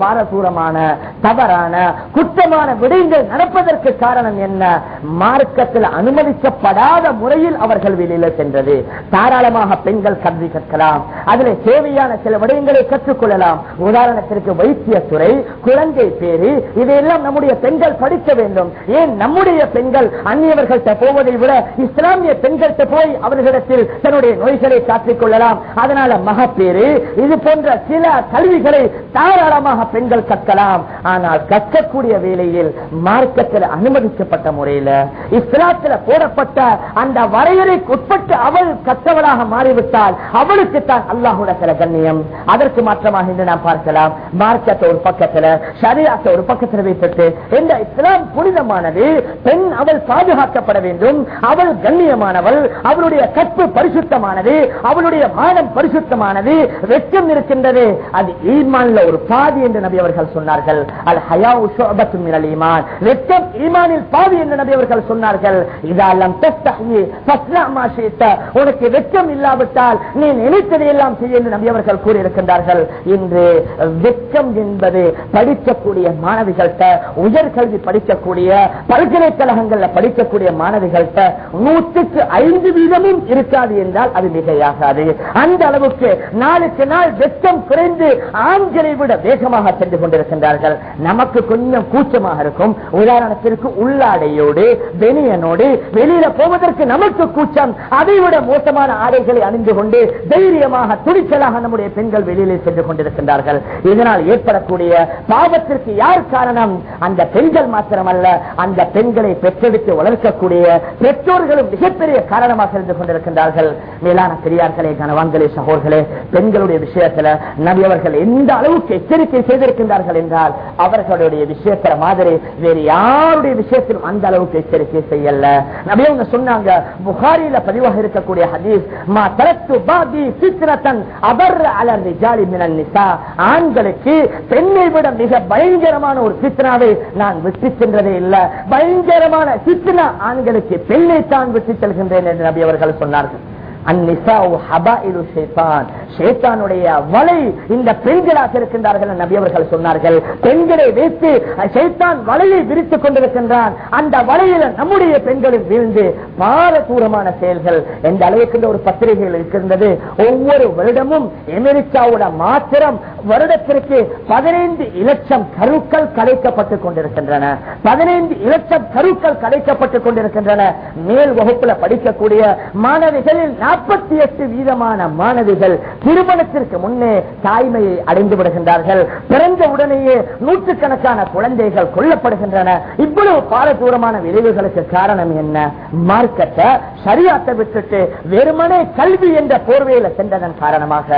பாரதூரமான தவறான குற்றமான விடயங்கள் நடப்பதற்கு காரணம் என்ன? மார்க்கத்தில் அனுமதிக்கப்படாத முறையில் அவர்கள் வெளியில சென்றது. தாராளமாக பெண்கள் கல்வி கற்கலாம். அதில் தேவையான சில விடயங்களை கற்றுக்கொள்ளலாம். உதாரணத்திற்கு வைத்தியத்துறை குழந்தை பேரு இதையெல்லாம் நம்முடைய பெண்கள் படிக்க வேண்டும். ஏன் நம்முடைய பெண்கள் அந்நியவர்கள்ட்ட போவதை விட இஸ்லாமிய பெண்கள்கிட்ட போய் அவர்களிடத்தில் தன்னுடைய நோய்களை காட்டிக் கொள்ளலாம். அதனால மகப்பேறு இது போன்ற சில கல்விகளை தாராளமாக பெண்கள் கற்கலாம். ஆனால் கற்கக்கூடிய வேளையில் மார்க்கத்தில் அனுமதிக்கப்பட்ட முறையில் இஸ்லாத்தில் போடப்பட்ட அந்த வரையறைக்கு உட்பட்டு அவள் கற்றவளாக மாறிவிட்டால் அவளுக்கு தான் அல்லாஹுட சில கண்ணியம். அதற்கு மாற்றமாக இன்று நாம் பார்க்கலாம். மார்க்கத்தை ஒரு பக்கத்தில் சரியாத்தை ஒரு பக்கத்தில் வைத்துட்டு இந்த இஸ்லாம் புனிதமானது பெண் அவள் பாதுகாக்கப்பட வேண்டும் அவள் கண்ணியமானவள் அவளுடைய கற்பு பரிசுத்தமானது அவளுடைய மானம் பரிசுத்தமானது வெட்கம் இருக்கின்றது. அது ஈமான்ல ஒரு பாதி என்று நபி அவர்கள் சொன்னார்கள். அல் ஹயாவு மினல் ஈமான். ஈமானில் பாதி என்று நபி அவர்கள் சொன்னார்கள். இதெல்லாம் உனக்கு வெட்கம் இல்லாவிட்டால் நீ நினைத்ததை எல்லாம் செய்ய என்று நபி அவர்கள் கூறியிருக்கின்றார்கள். இன்று வெட்கம் என்பது படிக்கக்கூடிய மாணவிகள்கிட்ட உயர்கல்வி படிக்கக்கூடிய பல்கலைக்கழகங்கள்ல படிக்கக்கூடிய மாணவிகள்கிட்ட நூற்றுக்கு ஐந்து வீதமும் இருக்காது என்றால் அது மிகையாகாது. அந்த அளவுக்கு நாளுக்கு நாள் வெற்றம் குறைந்து ஆண்களை விட வேகமாக சென்று கொண்டிருக்கின்றார்கள். நமக்கு கொஞ்சம் கூச்சமாக இருக்கும். உதாரணத்திற்கு உள்ளாடையோடு வெளியனோடு வெளியில போவதற்கு நமக்கு கூச்சம். அதை விட மோசமான ஆடைகளை அணிந்து கொண்டு தைரியமாக துணிச்சலாக நம்முடைய பெண்கள் வெளியிலே சென்று கொண்டிருக்கின்றார்கள். இதனால் ஏற்படக்கூடிய பாவத்திற்கு யார் காரணம்? அந்த பெண்கள் மாத்திரமல்ல அந்த பெண்களை பெற்றெடுத்து வளர்க்கக்கூடிய பெற்றோர்களும் மிகப்பெரிய காரணமாக இருந்து கொண்டிருக்கின்றார்கள். மேலான பெரியார்களே கனவான்களே சகோர்களே பெண்களுடைய விஷயத்துல நபி அவர்கள் எந்த அளவுக்கு எச்சரிக்கை செய்திருக்கின்றார்கள் என்றால் அவர்களுடைய விஷயத்தில் மாதிரி வேறு யாருடைய விஷயத்திலும் அந்த அளவுக்கு எச்சரிக்கை செய்யல. நபி அவங்க சொன்னாங்க புகாரியில பதிவாக இருக்கக்கூடிய ஹதீஸ் மா தரத்து பாதி சித்திரத்தன் அபர் அலர் ரிஜாலி மினல் நிசா. ஆண்களுக்கு பெண்ணை விட மிக பயங்கரமான ஒரு சித்னாவை நான் விட்டு சென்றதே இல்ல. பயங்கரமான சித்திரா ஆண்களுக்கு பெண்ணை தான் விட்டு செல்கின்றேன் என்று நபி அவர்கள் சொன்னார்கள். வலை இந்த பெண்களாக இருக்கின்றார்கள் நபி அவர்கள் சொன்னார்கள். பெண்களை வைத்து ஷேத்தான் வலையை விரித்துக் கொண்டிருக்கின்றான். அந்த வலையில நம்முடைய பெண்களும் வீழ்ந்து பாரதூரமான செயல்கள் எந்த அளவுக்கு ஒரு பத்திரிகைகள் இருக்கின்றது. ஒவ்வொரு வருடமும் அமெரிக்காவோட மாத்திரம் வருடத்திற்கு பதினைந்து இலட்சம் கருக்கள் கலைக்கப்பட்டுக் கொண்டிருக்கின்றன. பதினைந்து இலட்சம் கருக்கள் கலைக்கப்பட்டுக் கொண்டிருக்கின்றன. மேல் வகுப்புல படிக்கக்கூடிய மாணவிகளில் நாற்பத்தி எட்டு வீதமான மாணவிகள் திருமணத்திற்கு முன்னே தாய்மையை அடைந்து விடுகின்றார்கள். பிறந்த உடனேயே நூற்றுக்கணக்கான குழந்தைகள் கொல்லப்படுகின்றன. இவ்வளவு பாரதூரமான விளைவுகளுக்கு காரணம் என்ன? மார்க்கத்தை சரியாத்த விட்டுட்டு வெறுமனே கல்வி என்ற போர்வையில சென்றதன் காரணமாக.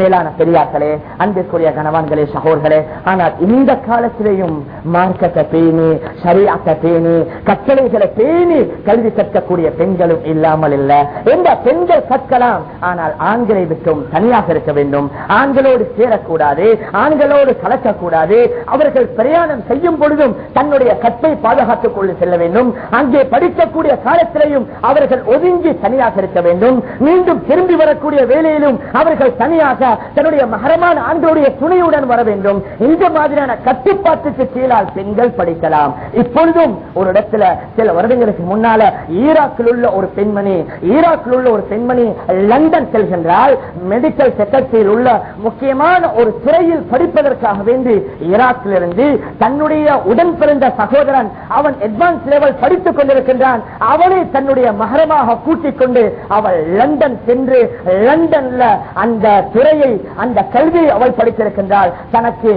மேலான பெரியார்களே அன்பிற்குரிய கணவான்களே சகோர்களே ஆனால் இந்த காலத்திலேயும் மார்க்கத்தை பேணி சரியாத்த பேணி கட்டளைகளை பேணி கல்வி கற்கக்கூடிய பெண்களும் இல்லாமல் இல்ல. எந்த பெண்கள் கற்கலாம். ஆனால் ஆண்களை விட்டும் தனியாக இருக்க வேண்டும். ஆண்களோடு சேரக்கூடாது. ஆண்களோடு கலக்கக்கூடாது. அவர்கள் பிரயாணம் செய்யும் பொழுதும் தன்னுடைய கற்பை பாதுகாத்துக் கொண்டு செல்ல வேண்டும். அங்கே படிக்கக்கூடிய காலத்திலையும் அவர்கள் ஒதுங்கி தனியாக இருக்க வேண்டும். மீண்டும் திரும்பி வரக்கூடிய வேலையிலும் அவர்கள் தனியாக தன்னுடைய மகரமான ஆண்களுடைய துணையுடன் வர வேண்டும். இந்த மாதிரியான கட்டுப்பாட்டுக்கு கீழால் பெண்கள் படிக்கலாம். இப்பொழுதும் ஒரு இடத்துல சில வருடங்களுக்கு முன்னால ஈராக்கில் உள்ள ஒரு பெண்மணி ஈராக்கில் உள்ள ஒரு பெண்மணி பெண்மணி லண்டன் செல்கின்றால் மெடிக்கல் செக்ரட்டரியில் உள்ள முக்கியமான ஒரு துறையில் படிப்பதற்காக வேண்டி ஈராக்கிலிருந்து தன்னுடைய உடன் பிறந்த சகோதரன் அவன் அட்வான்ஸ் லெவல் படித்துக் கொண்டிருக்கின்றான். அவனை தன்னுடைய மகரமாக கூட்டிக் கொண்டு அவள் லண்டன் சென்று லண்டன்ல அந்த துறையை அந்த கல்வியை அவள் படித்திருக்கின்றாள். தனக்கு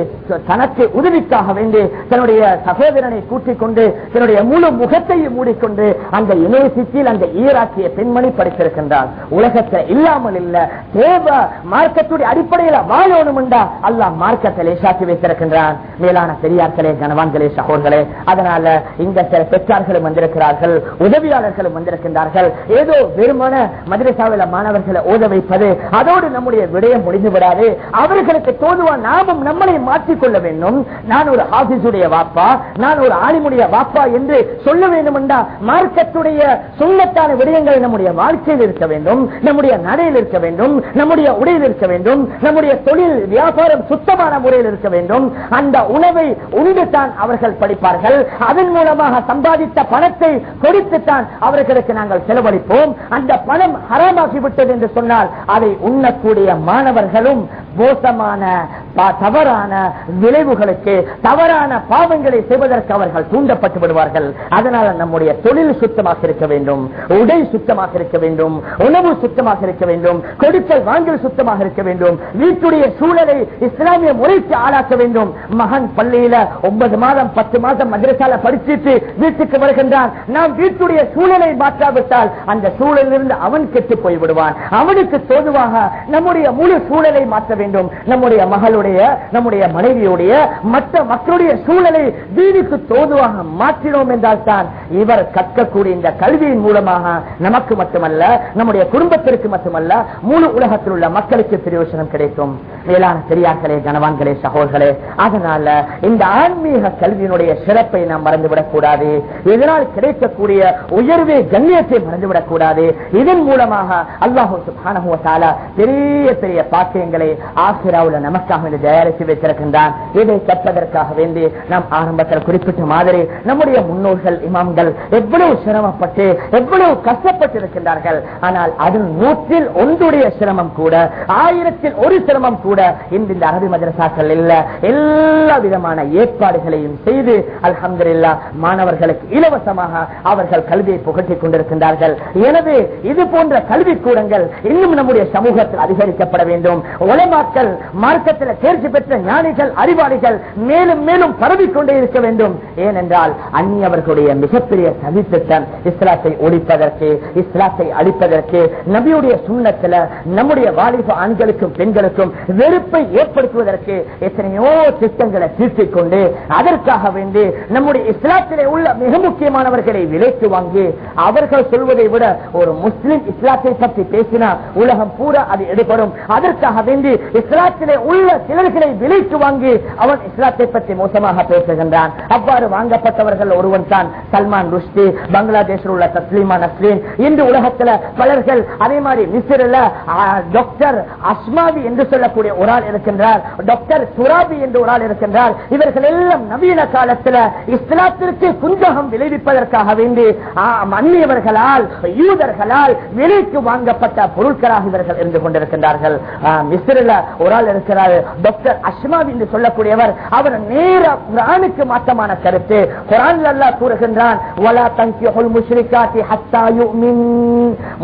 தனக்கு உதவிக்காக வேண்டி தன்னுடைய சகோதரனை கூட்டிக் கொண்டு தன்னுடைய முழு முகத்தையும் மூடிக்கொண்டு அந்த யூனிவர்சிட்டியில் அந்த ஈராக்கிய பெண்மணி படித்திருக்கின்றார் உலகத்தில் இல்லாமல் இல்ல. தேவ மார்க்கத்துடைய அடிப்படையில வாழணும் அல்லாஹ் மார்க்கத்தை லேசாக்கி வைத்திருக்கின்றான். மேலான பெரியார்களே கனவான்களே சகோதரே அதனால இங்க சில பெற்றார்களும் வந்திருக்கிறார்கள் உதவியாளர்களும் வந்திருக்கின்றார்கள். ஏதோ வெறுமன மதுரசாவில மாணவர்களை ஓத வைப்பது அதோடு நம்முடைய விடயம் முடிந்து விடாது. அவர்களுக்கு தோதுவா நாமும் நம்மளை மாற்றிக்கொள்ள வேண்டும். நான் ஒரு ஆபீஸுடைய வாப்பா நான் ஒரு ஆலிமுடைய வாப்பா என்று சொல்ல வேண்டும் என்றா மார்க்கத்துடைய சுண்ணத்தான விடயங்கள் நம்முடைய வாழ்க்கையில் இருக்க வேண்டும். நம்முடைய நடையில் இருக்க வேண்டும் நம்முடைய உடையில் இருக்க வேண்டும் நம்முடைய தொழில் வியாபாரம் சுத்தமான முறையில் இருக்க வேண்டும். அந்த உணவை உண்டுதான் அவர்கள் படிப்பார்கள். அதன் மூலமாக சம்பாதித்த பணத்தை கொடுத்துத்தான் அவர்களுக்கு நாங்கள் செலவழிப்போம். அந்த பணம் ஹராமாகிவிட்டது என்று சொன்னால் அதை உண்ணக்கூடிய மாணவர்களும் மோசமான தவறான விளைவுகளுக்கு தவறான பாவங்களை செய்வதற்கு அவர்கள் தூண்டப்பட்டு விடுவார்கள். அதனால நம்முடைய தொழில் சுத்தமாக இருக்க வேண்டும். உடை சுத்தமாக இருக்க வேண்டும். உணவு சுத்தமாக இருக்க வேண்டும். கொடுக்கல் வாங்கல் சுத்தமாக இருக்க வேண்டும். வீட்டுடைய சூழலை இஸ்லாமிய முறைக்கு ஆளாக்க வேண்டும். மகன் பள்ளியில ஒன்பது மாதம் பத்து மாதம் மதரசால படிச்சுட்டு வீட்டுக்கு வருகின்றான். நாம் வீட்டுடைய சூழலை மாற்றாவிட்டால் அந்த சூழலிலிருந்து அவன் கெட்டு போய் விடுவான் அவனுக்கு தோதுவாக நம்முடைய முழு சூழலை மாற்ற வேண்டும். நம்முடைய மகளுடைய நம்முடைய நம்முடைய மனைவியுடைய மற்ற மக்களுடைய சூழலை வீடுக்கு தோதுவாக மாற்றினோம் என்றால் தான் இவர் கற்கக்கூடிய இந்த கல்வியின் மூலமாக நமக்கு மட்டுமல்ல நம்முடைய குடும்பத்திற்கு மட்டுமல்ல முழு உலகத்தில் உள்ள மக்களுக்கு பிரயோஜனம் கிடைக்கும். மேலான பெரியார்களே கனவான்களே சகோதர்களே அதனால இந்த ஆன்மீக கல்வியினுடைய சிறப்பை நாம் மறந்துவிடக் கூடாது. இதனால் கிடைக்கக்கூடிய உயர்வே கண்ணியத்தை மறந்துவிடக் கூடாது. இதன் மூலமாக அல்லாஹு சுப்ஹானஹு பெரிய பெரிய பாக்கியங்களை ஆசிராவுல நமக்காக வேண்டி தயாரித்து வைத்திருக்கின்றான். இதை கற்பதற்காக வேண்டி நாம் ஆரம்பத்தில் குறிப்பிட்ட மாதிரி நம்முடைய முன்னோர்கள் இமாம்கள் எவ்வளவு சிரமப்பட்டு எவ்வளவு கஷ்டப்பட்டிருக்கின்றார்கள். ஆனால் அதில் நூற்றில் ஒன்றுடைய சிரமம் கூட ஆயிரத்தில் ஒரு சிரமம் கூட இன்று இந்த அரபி மதரசாக்கள் இல்ல. எல்லா விதமான ஏற்பாடுகளையும் செய்து அல்ஹம்துலில்லாஹ் மாணவர்களுக்கு இலவசமாக அவர்கள் கல்வியை புகட்டிக் கொண்டிருக்கின்றார்கள். எனவே இது போன்ற கல்வி கூடங்கள் இன்னும் நம்முடைய சமூகத்தில் அதிகரிக்கப்பட வேண்டும். உலமாக்கள் மார்க்கத்தில் தேர்ச்சி பெற்ற ஞானிகள் அறிவாளிகள் மேலும் மேலும் பரவிக்கொண்டே இருக்க வேண்டும். ஏனென்றால் அந்நியவர்களுடைய மிகப்பெரிய சதித்திட்டம் இஸ்லாத்தை ஒழிப்பதற்கு இஸ்லாத்தை அழிப்பதற்கு நபியுடைய சுண்ணத்தில் நம்முடைய வாலிப ஆண்களுக்கும் பெண்களுக்கும் வெறுப்பை ஏற்படுத்துவதற்கு எத்தனையோ திட்டங்களை தீர்த்திக் கொண்டு அதற்காக வேண்டி நம்முடைய இஸ்லாத்திலே உள்ள மிக முக்கியமானவர்களை விலைக்கு வாங்கி அவர்கள் சொல்வதை விட ஒரு முஸ்லிம் இஸ்லாத்தை பற்றி பேசினால் உலகம் பூரா அது எடுபடும். அதற்காக வேண்டி இஸ்லாத்திலே உள்ள இவர்களை விலைக்கு வாங்கி அவன் இஸ்லாத்தை பற்றி மோசமாக பேசுகின்றான். அவ்வாறு வாங்கப்பட்டவர்கள் ஒருவன் தான் சல்மான் ருஷ்டி பங்களாதேஷில் உள்ள தஸ்லீமா நஸ்லீன் இன்று உலகத்தில் பலர்கள் அதே மாதிரி மிஸ்ரில் டாக்டர் அஸ்மாவி என்று சொல்லக்கூடிய ஒரு ஆள் இருக்கின்றார். டாக்டர் சுராபி என்று ஒரு ஆள் இருக்கின்றார். இவர்கள் எல்லாம் நவீன காலத்தில் இஸ்லாத்திற்கு குந்தகம் விளைவிப்பதற்காக வேண்டி ஆ, அந்நியவர்களால் யூதர்களால் விலைக்கு வாங்கப்பட்ட பொருட்களாக இவர்கள் இருந்து கொண்டிருக்கின்றார்கள். மிஸ்ரில் ஒரு ஆள் இருக்கிறார் டாக்டர் அஸ்மாவி என்று சொல்லக்கூடியவர். அவர் நேர குரானுக்கு மாற்றமான கருத்து. குரான் அல்லாஹ் கூறுகின்றான்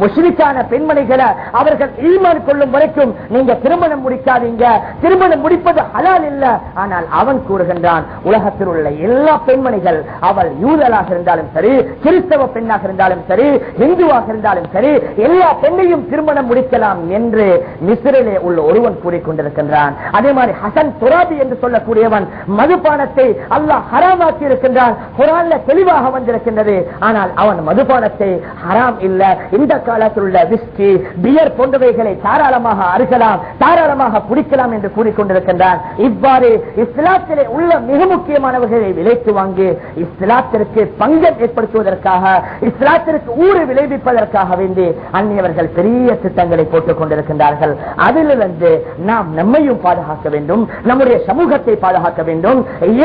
முஸ்லிக்கான பெண்மணிகளை அவர்கள் ஈமான் கொள்ளும் வரைக்கும் நீங்க திருமணம் முடிக்காதீங்க. திருமணம் முடிப்பது ஹலால் இல்ல. ஆனால் அவன் கூறுகின்றான் உலகத்தில் உள்ள எல்லா பெண்மணிகள் அவள் யூதலாக இருந்தாலும் சரி கிறிஸ்தவ பெண்ணாக இருந்தாலும் சரி இந்துவாக இருந்தாலும் சரி எல்லா பெண்ணையும் திருமணம் முடிக்கலாம் என்று மிஸ்ரிலே உள்ள ஒருவன் கூறிக்கொண்டிருக்கின்றான். அதே அதே மாதிரி ஹசன் துராபி என்று சொல்லக்கூடியவன் மதுபானத்தை அல்லாஹ் ஹராமாக்கி இருக்கின்றான் குரான்ல தெளிவாக வந்திருக்கின்றது. ஆனால் அவன் மதுபானத்தை ஹராம் இல்ல. இந்த காலத்தில் உள்ள விஸ்கி பியர் போன்றவைகளை தாராளமாக அருகலாம் தாராளமாக குடிக்கலாம் என்று கூறிக்கொண்டிருக்கின்றான். இவ்வாறு இஸ்லாத்திலே உள்ள மிக முக்கியமானவர்களை விலைக்கு வாங்கி இஸ்லாத்திற்கு பங்கம் ஏற்படுத்துவதற்காக இஸ்லாத்திற்கு ஊறு விளைவிப்பதற்காக வேண்டி அந்நியவர்கள் பெரிய திட்டங்களை போட்டுக் கொண்டிருக்கின்றார்கள் அதிலிருந்து நாம் நம்மையும் பாதுகாக்க பாதுகாக்க வேண்டும். நம்முடைய சமூகத்தை பாதுகாக்க வேண்டும்.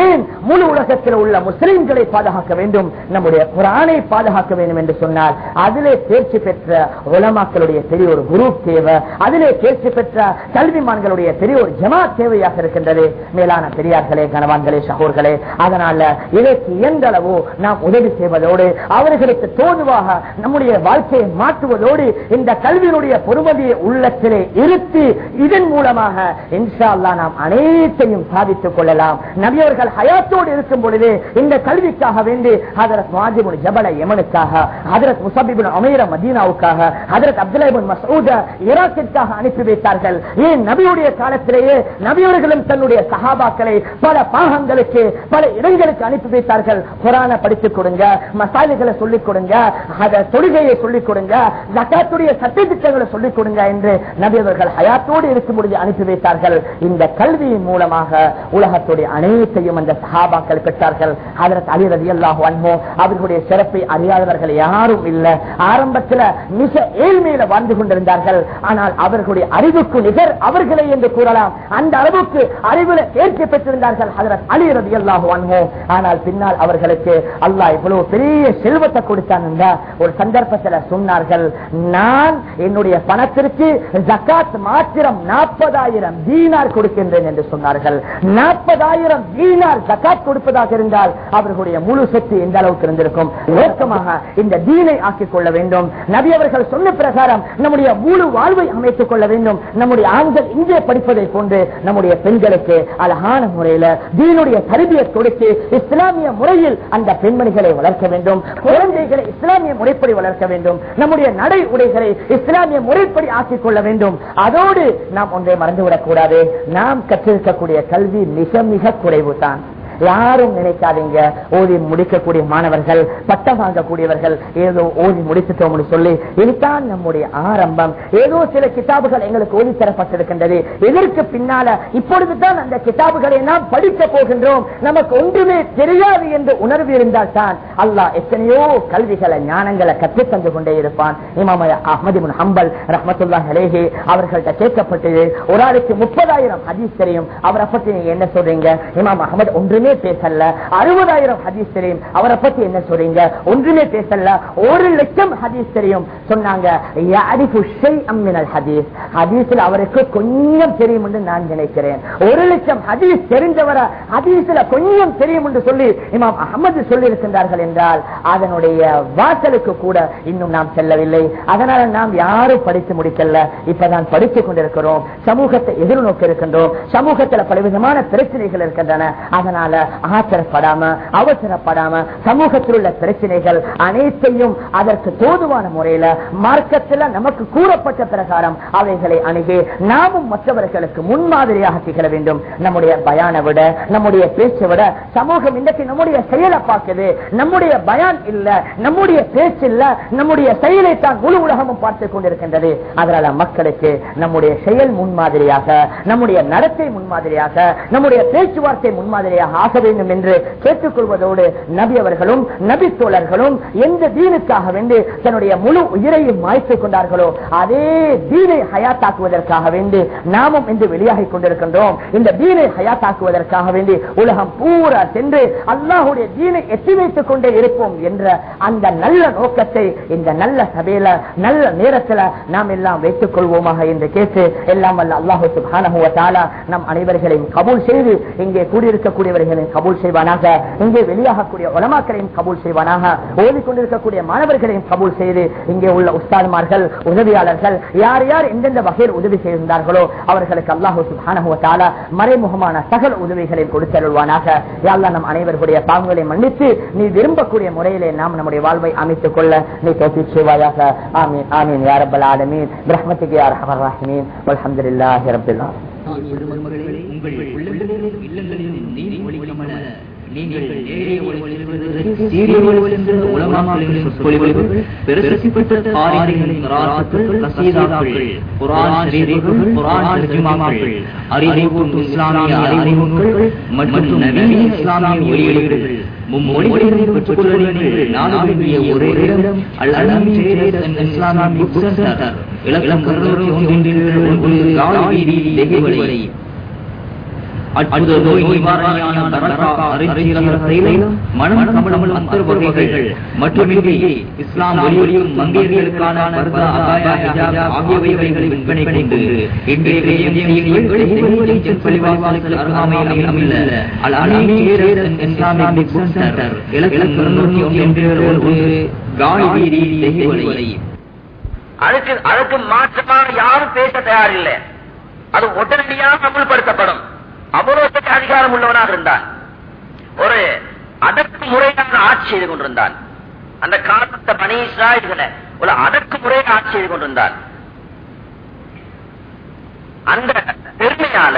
ஏன் முழு உலகத்தில் உள்ள முஸ்லிம்களை பாதுகாக்க வேண்டும்? நம்முடைய குரானை பாதுகாக்க வேண்டும் என்று சொன்னால் அதிலே தேர்ச்சி பெற்ற உலமாக்களுடைய பெரிய ஒரு குரு தேவை அதிலே தேர்ச்சி பெற்ற கல்விமான்களுடைய பெரிய ஒரு ஜமா தேவையாக இருக்கின்றது. மேலான பெரியார்களே கணவான்களே சகோர்களே அதனால இதற்கு எந்த அளவோ நாம் உதவி செய்வதோடு அவர்களுக்கு தோதுவாக நம்முடைய வாழ்க்கையை மாற்றுவதோடு இந்த கல்வியினுடைய பொறுமதியை உள்ளத்திலே இருத்தி இதன் மூலமாக இன்ஷா அல்லா நாம் அனைத்தையும் சாதித்துக் கொள்ளலாம். நபியவர்கள் ஹயாத்தோடு இருக்கும் பொழுது இந்த கல்விக்காக வேண்டி ஹதரத் மாஜிபுன் ஜபல எமனுக்காக ஹதரத் முசபிபின் அமீர மதீனாவுக்காக ஹதரத் அப்துல்லாபின் மசூத ஈராக்கிற்காக அனுப்பி வைத்தார்கள். ஏன் நபியுடைய காலத்திலேயே நபியவர்களும் தன்னுடைய சகாபாக்களை பல பாகங்களுக்கு பல இடங்களுக்கு அனுப்பி வைத்தார்கள். குரான படித்துக் கொடுங்க மசாலைகளை சொல்லிக் கொடுங்க அத தொழுகையை சொல்லிக் கொடுங்க ஜக்காத்துடைய சட்டத்திட்டங்களை சொல்லிக் கொடுங்க என்று நபியவர்கள் ஹயாத்தோடு இருக்கும் பொழுது அனுப்பி வைத்தார்கள். இந்த கல்வியின் மூலமாக உலகத்துடைய அனைத்தையும் அந்த சஹாபாக்கள் பெற்றார்கள். அதற்கு அலி ரதி அல்லாஹு அவர்களுடைய சிறப்பை அறியாதவர்கள் யாரும் இல்லை. ஆரம்பத்தில் மிக ஏழ்மையில வாழ்ந்து கொண்டிருந்தார்கள். ஆனால் அவர்களுடைய அறிவுக்கு நிகர் அவர்களே என்று கூறலாம். அந்த அளவுக்கு அறிவில் தேர்ச்சி பெற்றிருந்தார்கள் அதற்கு அலி ரதி அல்லாஹு ஆனால் பின்னால் அவர்களுக்கு அல்லாஹ் இவ்வளவு பெரிய செல்வத்தை கொடுத்தான் ஒரு சந்தர்ப்பத்தில் சொன்னார்கள். நான் என்னுடைய பணத்திற்கு ஜக்காத் மாத்திரம் நாற்பதாயிரம் தீனார் கொடுக்கின்றேன் என்று சொன்னார்கள். நாற்பதாயிரம் தீனார் ஜக்காத் கொடுப்பதாக இருந்தால் அவர்களுடைய முழு சொத்து எந்த அளவுக்கு இருந்திருக்கும். நோக்கமாக இந்த தீனை ஆக்கிக் கொள்ள வேண்டும். நபி அவர்கள் சொன்ன பிரகாரம் நம்முடைய முழு வாழ்வை அமைத்துக் கொள்ள வேண்டும். நம்முடைய ஆண்கள் இங்கே படிப்பதை போன்று நம்முடைய பெண்களுக்கு அழகான முறையில தீனுடைய கருவியை கொடுத்து இஸ்லாமிய முறையில் அந்த பெண்மணிகளை வளர்க்க வேண்டும். குழந்தைகளை இஸ்லாமிய முறைப்படி வளர்க்க வேண்டும். நம்முடைய நடை உடைகளை இஸ்லாமிய முறைப்படி ஆக்கிக் கொள்ள வேண்டும். அதோடு நாம் ஒன்றை மறந்துவிடக் கூடாது. நாம் கற்றிருக்கக்கூடிய கல்வி மிக மிக குறைவு தான் யாரும் நினைக்காதீங்க. ஓதி முடிக்கக்கூடிய மாணவர்கள் பட்டம் வாங்கக்கூடியவர்கள் ஏதோ ஓதி முடித்துட்டோம் சொல்லி இதுதான் நம்முடைய ஆரம்பம். ஏதோ சில கிதாபுகள் எங்களுக்கு ஓதி தரப்பட்டிருக்கின்றது. இதற்கு பின்னால இப்பொழுதுதான் அந்த கிதாபுகளை நாம் படிக்க போகின்றோம். நமக்கு ஒன்றுமே தெரியாது என்று உணர்வு இருந்தால் தான் அல்லாஹ் எத்தனையோ கல்விகளை ஞானங்களை கற்றுத் தந்து கொண்டே இருப்பான். இமாம அஹமது முன் ஹம்பல் ரஹமத்துல்லா ஹலேஹே அவர்கள்ட்ட கேட்கப்பட்டது. ஒரு ஆளுக்கு முப்பதாயிரம் ஹதீஸ் தெரியும். அவரை பற்றி நீங்க என்ன சொல்றீங்க? இமாம் அகமது ஒன்றுமே ஒன்றுமே பேசல. அறுபதாயிரம் ஹதீஸ் தெரியும். அவரை பத்தி என்ன சொல்றீங்க? ஒன்றுமே பேசல. ஒரு லட்சம் ஹதீஸ் தெரியும். சொன்னாங்க ஹதீஸ். ஹதீஸ்ல அவருக்கு கொஞ்சம் தெரியும் என்று நான் நினைக்கிறேன். ஒரு லட்சம் ஹதீஸ் தெரிஞ்சவரை ஹதீஸ்ல கொஞ்சம் தெரியும் என்று சொல்லி இமாம் அகமது சொல்லி இருக்கின்றார்கள் என்றால் அதனுடைய வாசலுக்கு கூட இன்னும் நாம் செல்லவில்லை. அதனால நாம் யாரும் படித்து முடிக்கல. இப்பதான் படித்துக் கொண்டிருக்கிறோம். சமூகத்தை எதிர்நோக்கி இருக்கின்றோம் சமூகத்தில் பலவிதமான பிரச்சனைகள் இருக்கின்றன. அதனால அதனால ஆத்திரப்படாம அவசரப்படாம சமூகத்தில் உள்ள பிரச்சனைகள் அனைத்தையும் அதற்கு தோதுவான முறையில மார்க்கத்தில் நமக்கு கூறப்பட்ட பிரகாரம் அவைகளை அணுகி நாமும் மற்றவர்களுக்கு முன்மாதிரியாக திகழ வேண்டும். நம்முடைய பயான விட நம்முடைய பேச்சை விட சமூகம் இன்றைக்கு நம்முடைய செயலை பார்க்குது. நம்முடைய பயான் இல்ல நம்முடைய பேச்சு இல்ல நம்முடைய செயலை தான் முழு உலகமும் பார்த்துக் கொண்டிருக்கின்றது. அதனால மக்களுக்கு நம்முடைய செயல் முன்மாதிரியாக நம்முடைய நடத்தை முன்மாதிரியாக நம்முடைய பேச்சுவார்த்தை முன்மாதிரியாக ஆக வேண்டும் என்று கேட்டுக்கொள்வதோடு நபி அவர்களும் நபி தோழர்களும் எந்த தீனுக்காக வேண்டு தன்னுடைய முழு உயிரையும் மாய்த்துக் கொண்டார்களோ அதே தீனை ஹயாத்தாக்குவதற்காக வேண்டி நாமும் இன்று வெளியாகிக் கொண்டிருக்கின்றோம். இந்த தீனை ஹயாத்தாக்குவதற்காக வேண்டி உலகம் பூரா சென்று அல்லாஹுடைய தீனை எட்டி வைத்துக் கொண்டே இருப்போம் என்ற அந்த நல்ல நோக்கத்தை இந்த நல்ல சபையில நல்ல நேரத்துல நாம் எல்லாம் வைத்துக் கொள்வோமாக என்று கேட்டு எல்லாம் வல்ல அல்லாஹு சுப்ஹானஹு நம் அனைவர்களையும் கபூல் செய்து இங்கே கூடியிருக்கக்கூடியவர்களையும் கபூல் செய்வானாக. இங்கே வெளியாகக்கூடிய உலமாக்களையும் கபூல் செய்வானாக. ஓடிக்கொண்டிருக்கக்கூடிய மாணவர்களையும் கபூல் செய்து இங்கே உள்ள உஸ்தாதுமார்கள் உதவியாளர்கள் யார் யார் எந்தெந்த வகையில் உதவி செய்திருந்தார்களோ அவர்களுக்கு அல்லாஹு சுப்ஹானஹு மறைமுகமான சகல் உதவிகளை கொடுத்தருள்வானாக. யாழ்லா நம் அனைவருடைய பாவங்களை மன்னித்து நீ விரும்பக்கூடிய முறையிலே நாம் நம்முடைய வாழ்வை அமைத்துக் கொள்ள நீ தோப்பி செய்வாயாக. ஆமீன் ஆமீன் யாரபல் ஆலமீன். பிரஹ்மத்துக்கு யார் அர்ஹமர் ராஹிமீன். வல்ஹம்துலில்லாஹி ரப்பில் பெருமக்களே, உங்கள் உள்ளங்களிலும் இல்லங்களிலும் நீதி ஒளிக்கமல நீங்கள் நேரே ஒளி செல்வதற்கு சீரிய ஒளி சென்ற உலமாக்களின் சொற்பொழிவுகள், பிரசித்தி பெற்ற காரியங்களின் ராத்துக்கள், கசீதாக்கள், குர்ஆன் ஷரீஃபுகள், குர்ஆன் தர்ஜுமாக்கள், அறிவூட்டும் இஸ்லாமிய அறிவுநூல்கள் மற்றும் நவீன இஸ்லாமிய ஒலியீடுகள் மும்மொழிகளிலும் பெற்றுக்கொள்ள நீங்கள் நாடு வேண்டிய ஒரே இடம் Al Alameen traders and Islamic book centre இலக்கம் 291 கால் வீதி, தெஹிவளை அற்புத நோய் நிவாரணியான அரிஞ்சீரக தைலம் மனம் கமலம் அத்தர் வகைகள் மட்டுமின்றி இஸ்லாம் ஒளியும் மங்கையர்களுக்கான பர்தா அபாயா ஹிஜாப் ஆகியவைகளை விற்பனை கொண்டு இன்றைய விஜயம் செய்யுங்கள் செங்கோலை செப்பலிவாசலுக்கு அருகாமையில் அமைந்துள்ள அல் அலீம் கேரளன் இஸ்லாமிக் புக் சென்டர் இலக்கம் இருநூற்றி ஒன்று ஒன்று காலி வீதி தெஹிவலை அதுக்கு அதுக்கு மாற்றமான யாரும் பேச தயாரில்லை அது உடனடியாக அமுல்படுத்தப்படும் அவ்வளவு அதிகாரம் உள்ளவனாக இருந்தான். ஒரு அடக்கு முறையான ஆட்சி செய்து கொண்டிருந்தான். அந்த காலத்தை பனீஷா இதுல ஒரு அடக்கு முறையாக ஆட்சி செய்து கொண்டிருந்தான். அந்த பெருமையால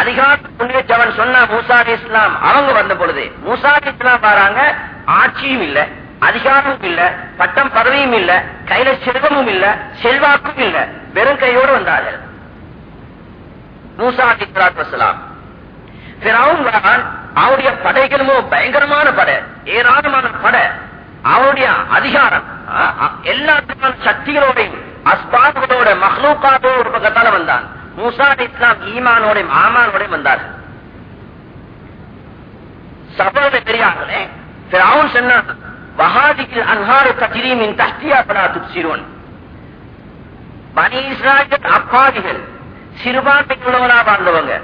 அதிகாரத்தை முன்னேற்றவன் சொன்ன மூசா இஸ்லாம் அவங்க வந்த பொழுது மூசா இஸ்லாம் வராங்க ஆட்சியும் இல்ல அதிகாரமும் இல்ல பட்டம் பதவியும் இல்ல கையில செல்வமும் இல்ல செல்வாக்கும் இல்ல வெறும் கையோடு வந்தார்கள். மூசா அலி வசலாம் அவருடைய படைகளுமோ பயங்கரமான படை ஏராளமான படை. அவருடைய அதிகாரம் அ- எல்லாத்துக்கான சக்திகளோடையும் அஸ்பாபுகளோட மஹ்லூக்காத்தோட ஒரு பக்கத்தால வந்தான். மூசா இஸ்லாம் ஈமானோடையும் ஆமானோடையும் வந்தார்கள். சபோட பெரியார்களே பிராவுன் சொன்னான் வஹாதிக்கில் அன்ஹாரு கதிரீமின் தஷ்டியா படா துப்சிரோன். பனி இஸ்ராயல் அப்பாதிகள் சிறுபான்மை உள்ளவரா வாழ்ந்தவங்க.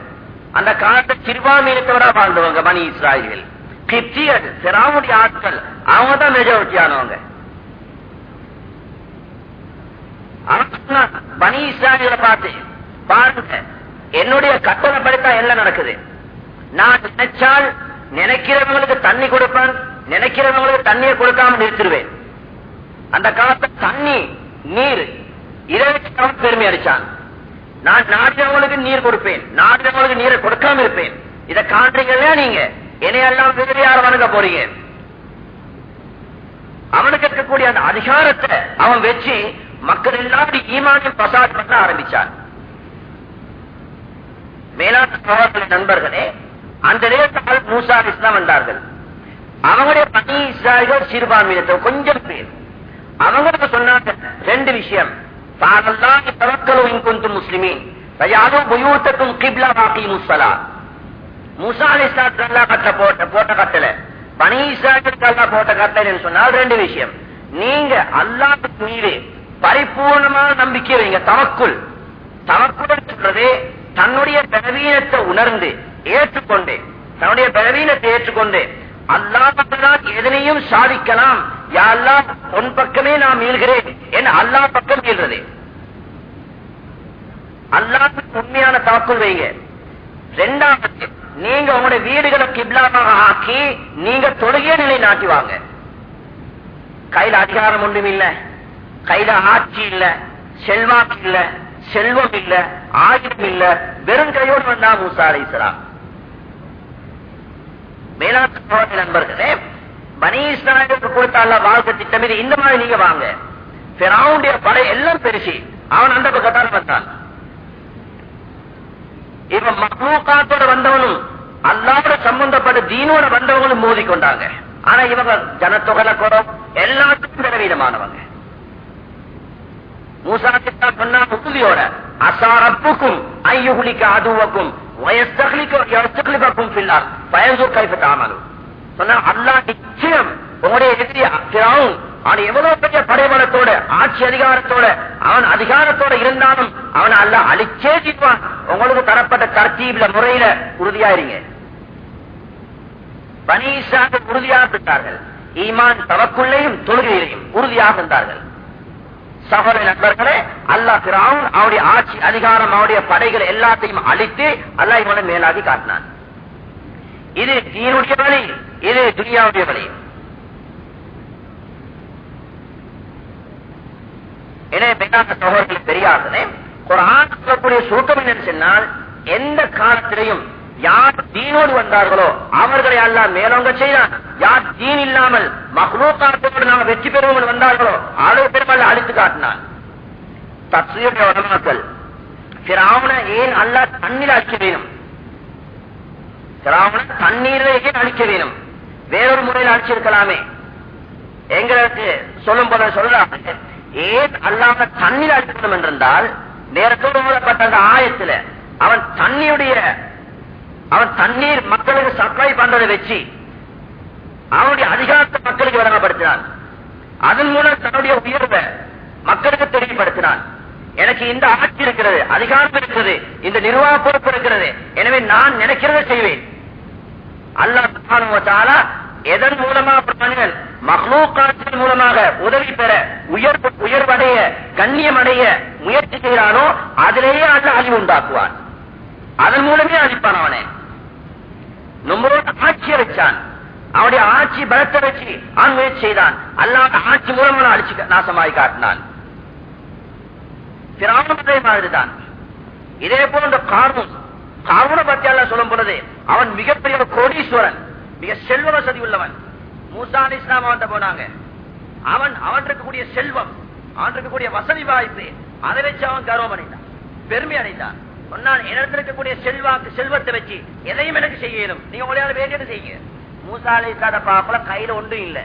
அந்த காலத்தை சிறுபான்மை இருக்கவரா வாழ்ந்தவங்க மணி இஸ்ராயல்கள். கிப்சியர் சிராவுடைய ஆட்கள் அவங்க தான் மெஜாரிட்டியானவங்க. ஆனவங்க பனி இஸ்ராயலை பார்த்து பாருங்க என்னுடைய கட்டளை படித்தா என்ன நடக்குது? நான் நினைச்சால் நினைக்கிறவங்களுக்கு தண்ணி கொடுப்பேன் நினைக்கிறவங்களுக்கு தண்ணியை கொடுக்காம நிறுத்திடுவேன். அந்த காலத்துல தண்ணி நீர் இதை பெருமை அடிச்சான். நான் நாடினவங்களுக்கு நீர் கொடுப்பேன். நாடினவங்களுக்கு நீரை கொடுக்காம இருப்பேன். இதை காண்றீங்களா நீங்க? என்னையெல்லாம் வேறு யார் வணங்க போறீங்க? அவனுக்கு இருக்கக்கூடிய அந்த அதிகாரத்தை அவன் வச்சு மக்கள் எல்லாரும் ஈமானியம் பசாத் பண்ண ஆரம்பிச்சான் மேலாண் சகோதரர்களே, நண்பர்களே அந்த நேரத்தால் மூசா இஸ்லாம் வந்தார்கள். அவங்களுடைய பணி இஸ்ராயல்கள் சிறுபான்மையினத்தை கொஞ்சம் பேர். அவங்களுக்கு சொன்னாங்க ரெண்டு விஷயம். பாடல்லாம் தவக்கலும் இன்குந்து முஸ்லிமீன். யாரும் புயூத்தக்கும் கிப்லா வாக்கி முஸ்ஸலா மூசா அலி இஸ்லாத்துக்கு கட்ட போட்ட போட்ட கட்டளை பனி இஸ்ராயலுக்கு அல்லாஹ் போட்ட கட்டளைன்னு சொன்னால் ரெண்டு விஷயம். நீங்க அல்லாஹுக்கு மீது பரிபூர்ணமான நம்பிக்கை வைங்க தவக்குள். தவக்குள் சொல்றது தன்னுடைய பலவீனத்தை உணர்ந்து ஏற்றுக்கொண்டு தன்னுடைய பலவீனத்தை ஏற்றுக்கொண்டு அல்லாஹ் எதனையும் சாதிக்கலாம் யாரெல்லாம் உன் பக்கமே நான் மீள்கிறேன் என் அல்லாஹ் பக்கம் மீள்றது. அல்லாஹ்வுக்கு உண்மையான தவக்குள் வைங்க ரெண்டாவது நீங்க உங்களுடைய வீடுகளை கிப்லாவாக ஆக்கி நீங்க தொழுகிய நிலை நாட்டி வாங்க. கையில அதிகாரம் ஒன்றும் இல்ல. கையில ஆட்சி இல்ல. செல்வாக்கு இல்ல. செல்வம் இல்ல. ஆயுதம் இல்ல. வெறும் கையோடு வந்தா மூசா அலைசலாம் மேலாண் நண்பர்களே பனி இஸ்ராயலுக்கு வாழ்க்கை திட்டம் இது. இந்த மாதிரி நீங்க வாங்க. பிராவுடைய படை எல்லாம் பெருசி. அவன் அந்த பக்கத்தால் வந்தான். இவன் மக்லூக்காத்தோட வந்தவனும் அல்லாவோட சம்பந்தப்பட்ட தீனோட வந்தவங்களும் மோதி கொண்டாங்க ஆனா இவங்க ஜனத்தொகை குறம் எல்லாத்துக்கும் பலவீனமானவங்க. மூசா கிட்டா சொன்னா உறுதியோட அசாரப்புக்கும் ஐயுகுலிக்க அதுவக்கும் வயஸ்தகலிக்கும் பில்லார் பயசூர் கைப்பற்றாமலும் சொன்னா அல்லா நிச்சயம் உங்களுடைய எதிரி பிராவும் அவன் எவ்வளவு பெரிய படைபலத்தோட ஆட்சி அதிகாரத்தோட அவன் அதிகாரத்தோட இருந்தாலும் அவன் அல்ல அழிச்சே தீர்வான் உங்களுக்கு தரப்பட்ட தர்த்தீப்ல முறையில உறுதியாயிருங்க. பனீசாக உறுதியாக இருந்தார்கள். ஈமான் தவக்குள்ளேயும் தொழுகையிலையும் உறுதியாக இருந்தார்கள். சகோதர நண்பர்களே அல்லாஹ் பிராவுன் அவருடைய ஆட்சி அதிகாரம் அவருடைய படைகள் எல்லாத்தையும் அழித்து அல்லாஹ் இவனை மேலாகி காட்டினான். இது தீனுடைய வழி. இது துனியாவுடைய வழி. எனவே மேலான சகோதரர்கள் தெரியாதனே குரான் சொல்லக்கூடிய சுருக்கம் என்னன்னு சொன்னால் எந்த காலத்திலையும் யார் தீனோடு வந்தார்களோ அவர்களை அல்லாஹ் மேலோங்க செய்தான். யார் தீன் இல்லாமல் மகளூக்காட்டோடு நாம் வெற்றி பெறுவோம் வந்தார்களோ அளவு பெருமாள் அழித்து காட்டினான் தத்சீருடைய உடமாக்கள் பிராவண ஏன் அல்லாஹ் தண்ணீர் அழிக்க வேணும் சிராவண தண்ணீரை ஏன் அழிக்க வேணும் வேறொரு முறையில் அழிச்சிருக்கலாமே. எங்களுக்கு சொல்லும் போது சொல்றாங்க ஏன் அல்லாம தண்ணீர் அடிக்கணும் என்றிருந்தால் நேரத்தோடு மூடப்பட்ட அந்த ஆயத்துல அவன் தண்ணியுடைய அவன் தண்ணீர் மக்களுக்கு சப்ளை பண்றதை வச்சு அவனுடைய அதிகாரத்தை மக்களுக்கு விளங்கப்படுத்தினான். அதன் மூலம் தன்னுடைய உயர்வை மக்களுக்கு தெரியப்படுத்தினான். எனக்கு இந்த ஆட்சி இருக்கிறது அதிகாரம் இருக்கிறது இந்த நிர்வாக பொறுப்பு இருக்கிறது. எனவே நான் நினைக்கிறத செய்வேன். அல்லாஹ் எதன் மூலமா பிராணிகள் மஹ்லூக்காற்றின் மூலமாக உதவி பெற உயர் உயர்வடைய கண்ணியமடைய முயற்சி செய்கிறானோ அதிலேயே அல்ல அழிவு உண்டாக்குவான். அதன் மூலமே அழிப்பான் அவனை. நம்மளோட ஆட்சியை வச்சான். அவனுடைய ஆட்சி பலத்தை வச்சு அவன் முயற்சி செய்தான். அல்லாத ஆட்சி மூலமான அழிச்சு நாசமாய் காட்டினான். பிராமணத்தை மாதிரிதான். இதே போல இந்த காரணம் காரண பத்தி சொல்லும் பொழுது அவன் மிகப்பெரிய கோடீஸ்வரன். மிக செல்வ வசதி உள்ளவன். மூசான் இஸ்லாம் அவன் போனாங்க. அவன் அவன் இருக்கக்கூடிய செல்வம் அவன் இருக்கக்கூடிய வசதி வாய்ப்பு அதை வச்சு அவன் கர்வம் அடைந்தான். பெருமை அடைந்தான். சொன்னான் என்னிடத்தில் இருக்கக்கூடிய செல்வாக்கு செல்வத்தை வச்சு எதையும் எனக்கு செய்யணும் நீங்க உங்களால வேண்டியது செய்யுங்க. மூசாலை அலி பாப்பல கையில ஒன்றும் இல்ல.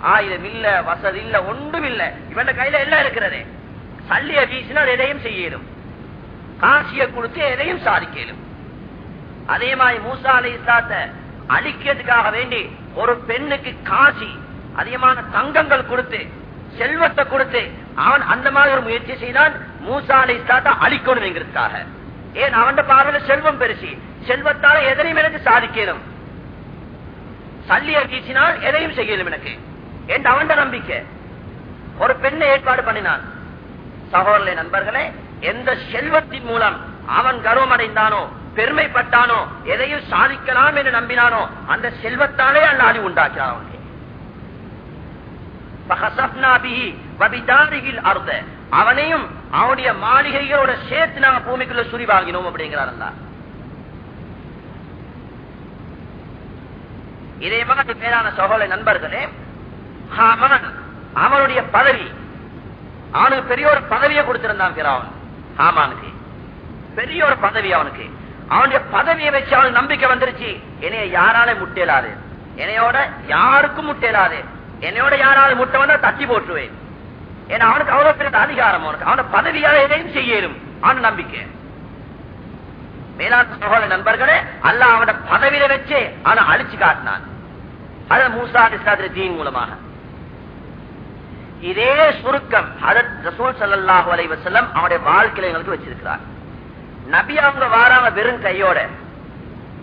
ஆயுதம் இல்ல வசதி இல்ல ஒன்றும் இல்ல. இவன் கையில எல்லாம் இருக்கிறது. சல்லிய வீசினால் எதையும் செய்யணும் காசிய கொடுத்து எதையும் சாதிக்கலும். அதே மாதிரி மூசா அலி இஸ்லாத்தை அழிக்கிறதுக்காக வேண்டி ஒரு பெண்ணுக்கு காசி அதிகமான தங்கங்கள் கொடுத்து செல்வத்தை கொடுத்து அவன் அந்த மாதிரி ஒரு முயற்சி செய்தான் மூசா அலி இஸ்லாத்தை அழிக்கணுங்கிறதுக்காக ஏன்? அவன் பார்வையில செல்வம் பெருசி. செல்வத்தால எதனையும் எனக்கு சாதிக்கணும். சல்லிய வீசினால் எதையும் செய்யணும் எனக்கு. என்று அவன் நம்பிக்கை. ஒரு பெண்ணை ஏற்பாடு பண்ணினான். சகோதரர்களே நண்பர்களே எந்த செல்வத்தின் மூலம் அவன் கர்வம் அடைந்தானோ பெருமைப்பட்டானோ எதையும் சாதிக்கலாம் என்று நம்பினானோ அந்த செல்வத்தாலே அல்லாது உண்டாக்கிறான் அவனுக்கு அர்த்த அவனையும் அவனுடைய மாளிகைகளோட சேர்த்து நாங்க பூமிக்குள்ள சுரி வாங்கினோம் அப்படிங்கிறார் இதே மாதிரி பேரான சகோதர நண்பர்களே ஹாமன் அவனுடைய பதவி அவனுக்கு பெரிய ஒரு பதவியை கொடுத்திருந்தான் பிராவன் ஹாமானுக்கு. பெரிய ஒரு பதவி அவனுக்கு. அவனுடைய பதவியை வச்சு அவனுக்கு நம்பிக்கை வந்துருச்சு. என்னைய யாரால முட்டேலாது. என்னையோட யாருக்கும் முட்டேலாது. என்னையோட யாராவது முட்டை வந்தா தட்டி போட்டுருவேன். ஏன்னா அவனுக்கு அவ்வளவு பெரிய அதிகாரம். அவனுக்கு அவன பதவியால எதையும் செய்யலும் அவன் நம்பிக்கை. மேலாண் சகோதர நண்பர்களே அல்ல அவன பதவியில வச்சே அவனை அழிச்சு காட்டினான். அது மூசா இஸ்லாத்திர தீன் மூலமாக. இதே சுருக்கம் அதன் ரசூல் சல்லாஹு அலைவசல்லம் அவனுடைய அவருடைய வாழ்க்கையில எங்களுக்கு வச்சிருக்கிறார். நபி அவங்க வாராம வெறும் கையோட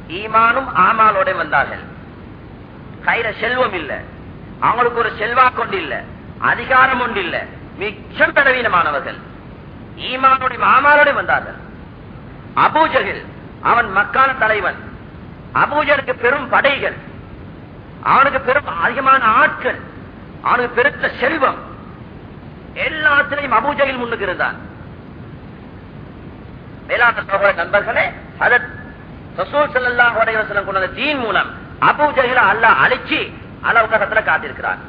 ஈமானும் ஆமாலோட வந்தார்கள். கையில செல்வம் இல்ல. அவங்களுக்கு ஒரு செல்வாக்கு ஒன்று இல்ல. அதிகாரம் ஒன்று இல்ல. மிச்சம் பலவீனமானவர்கள். ஈமானுடைய ஆமாலோட வந்தார்கள். அபூஜகில் அவன் மக்கான தலைவன். அபூஜருக்கு பெரும் படைகள். அவனுக்கு பெரும் அதிகமான ஆட்கள். அவனுக்கு பெருத்த செல்வம். எல்லாத்திலையும் அபூஜகில் முன்னுக்கு இருந்தான். மேலான சகோதர நண்பர்களே அதன் ரசூல் ஸல்லல்லாஹு அலைஹி கொண்ட தீன் மூலம் அபு ஜஹில அல்லாஹ் அழிச்சு அல்லாஹ் உலகத்துல காத்திருக்கிறான்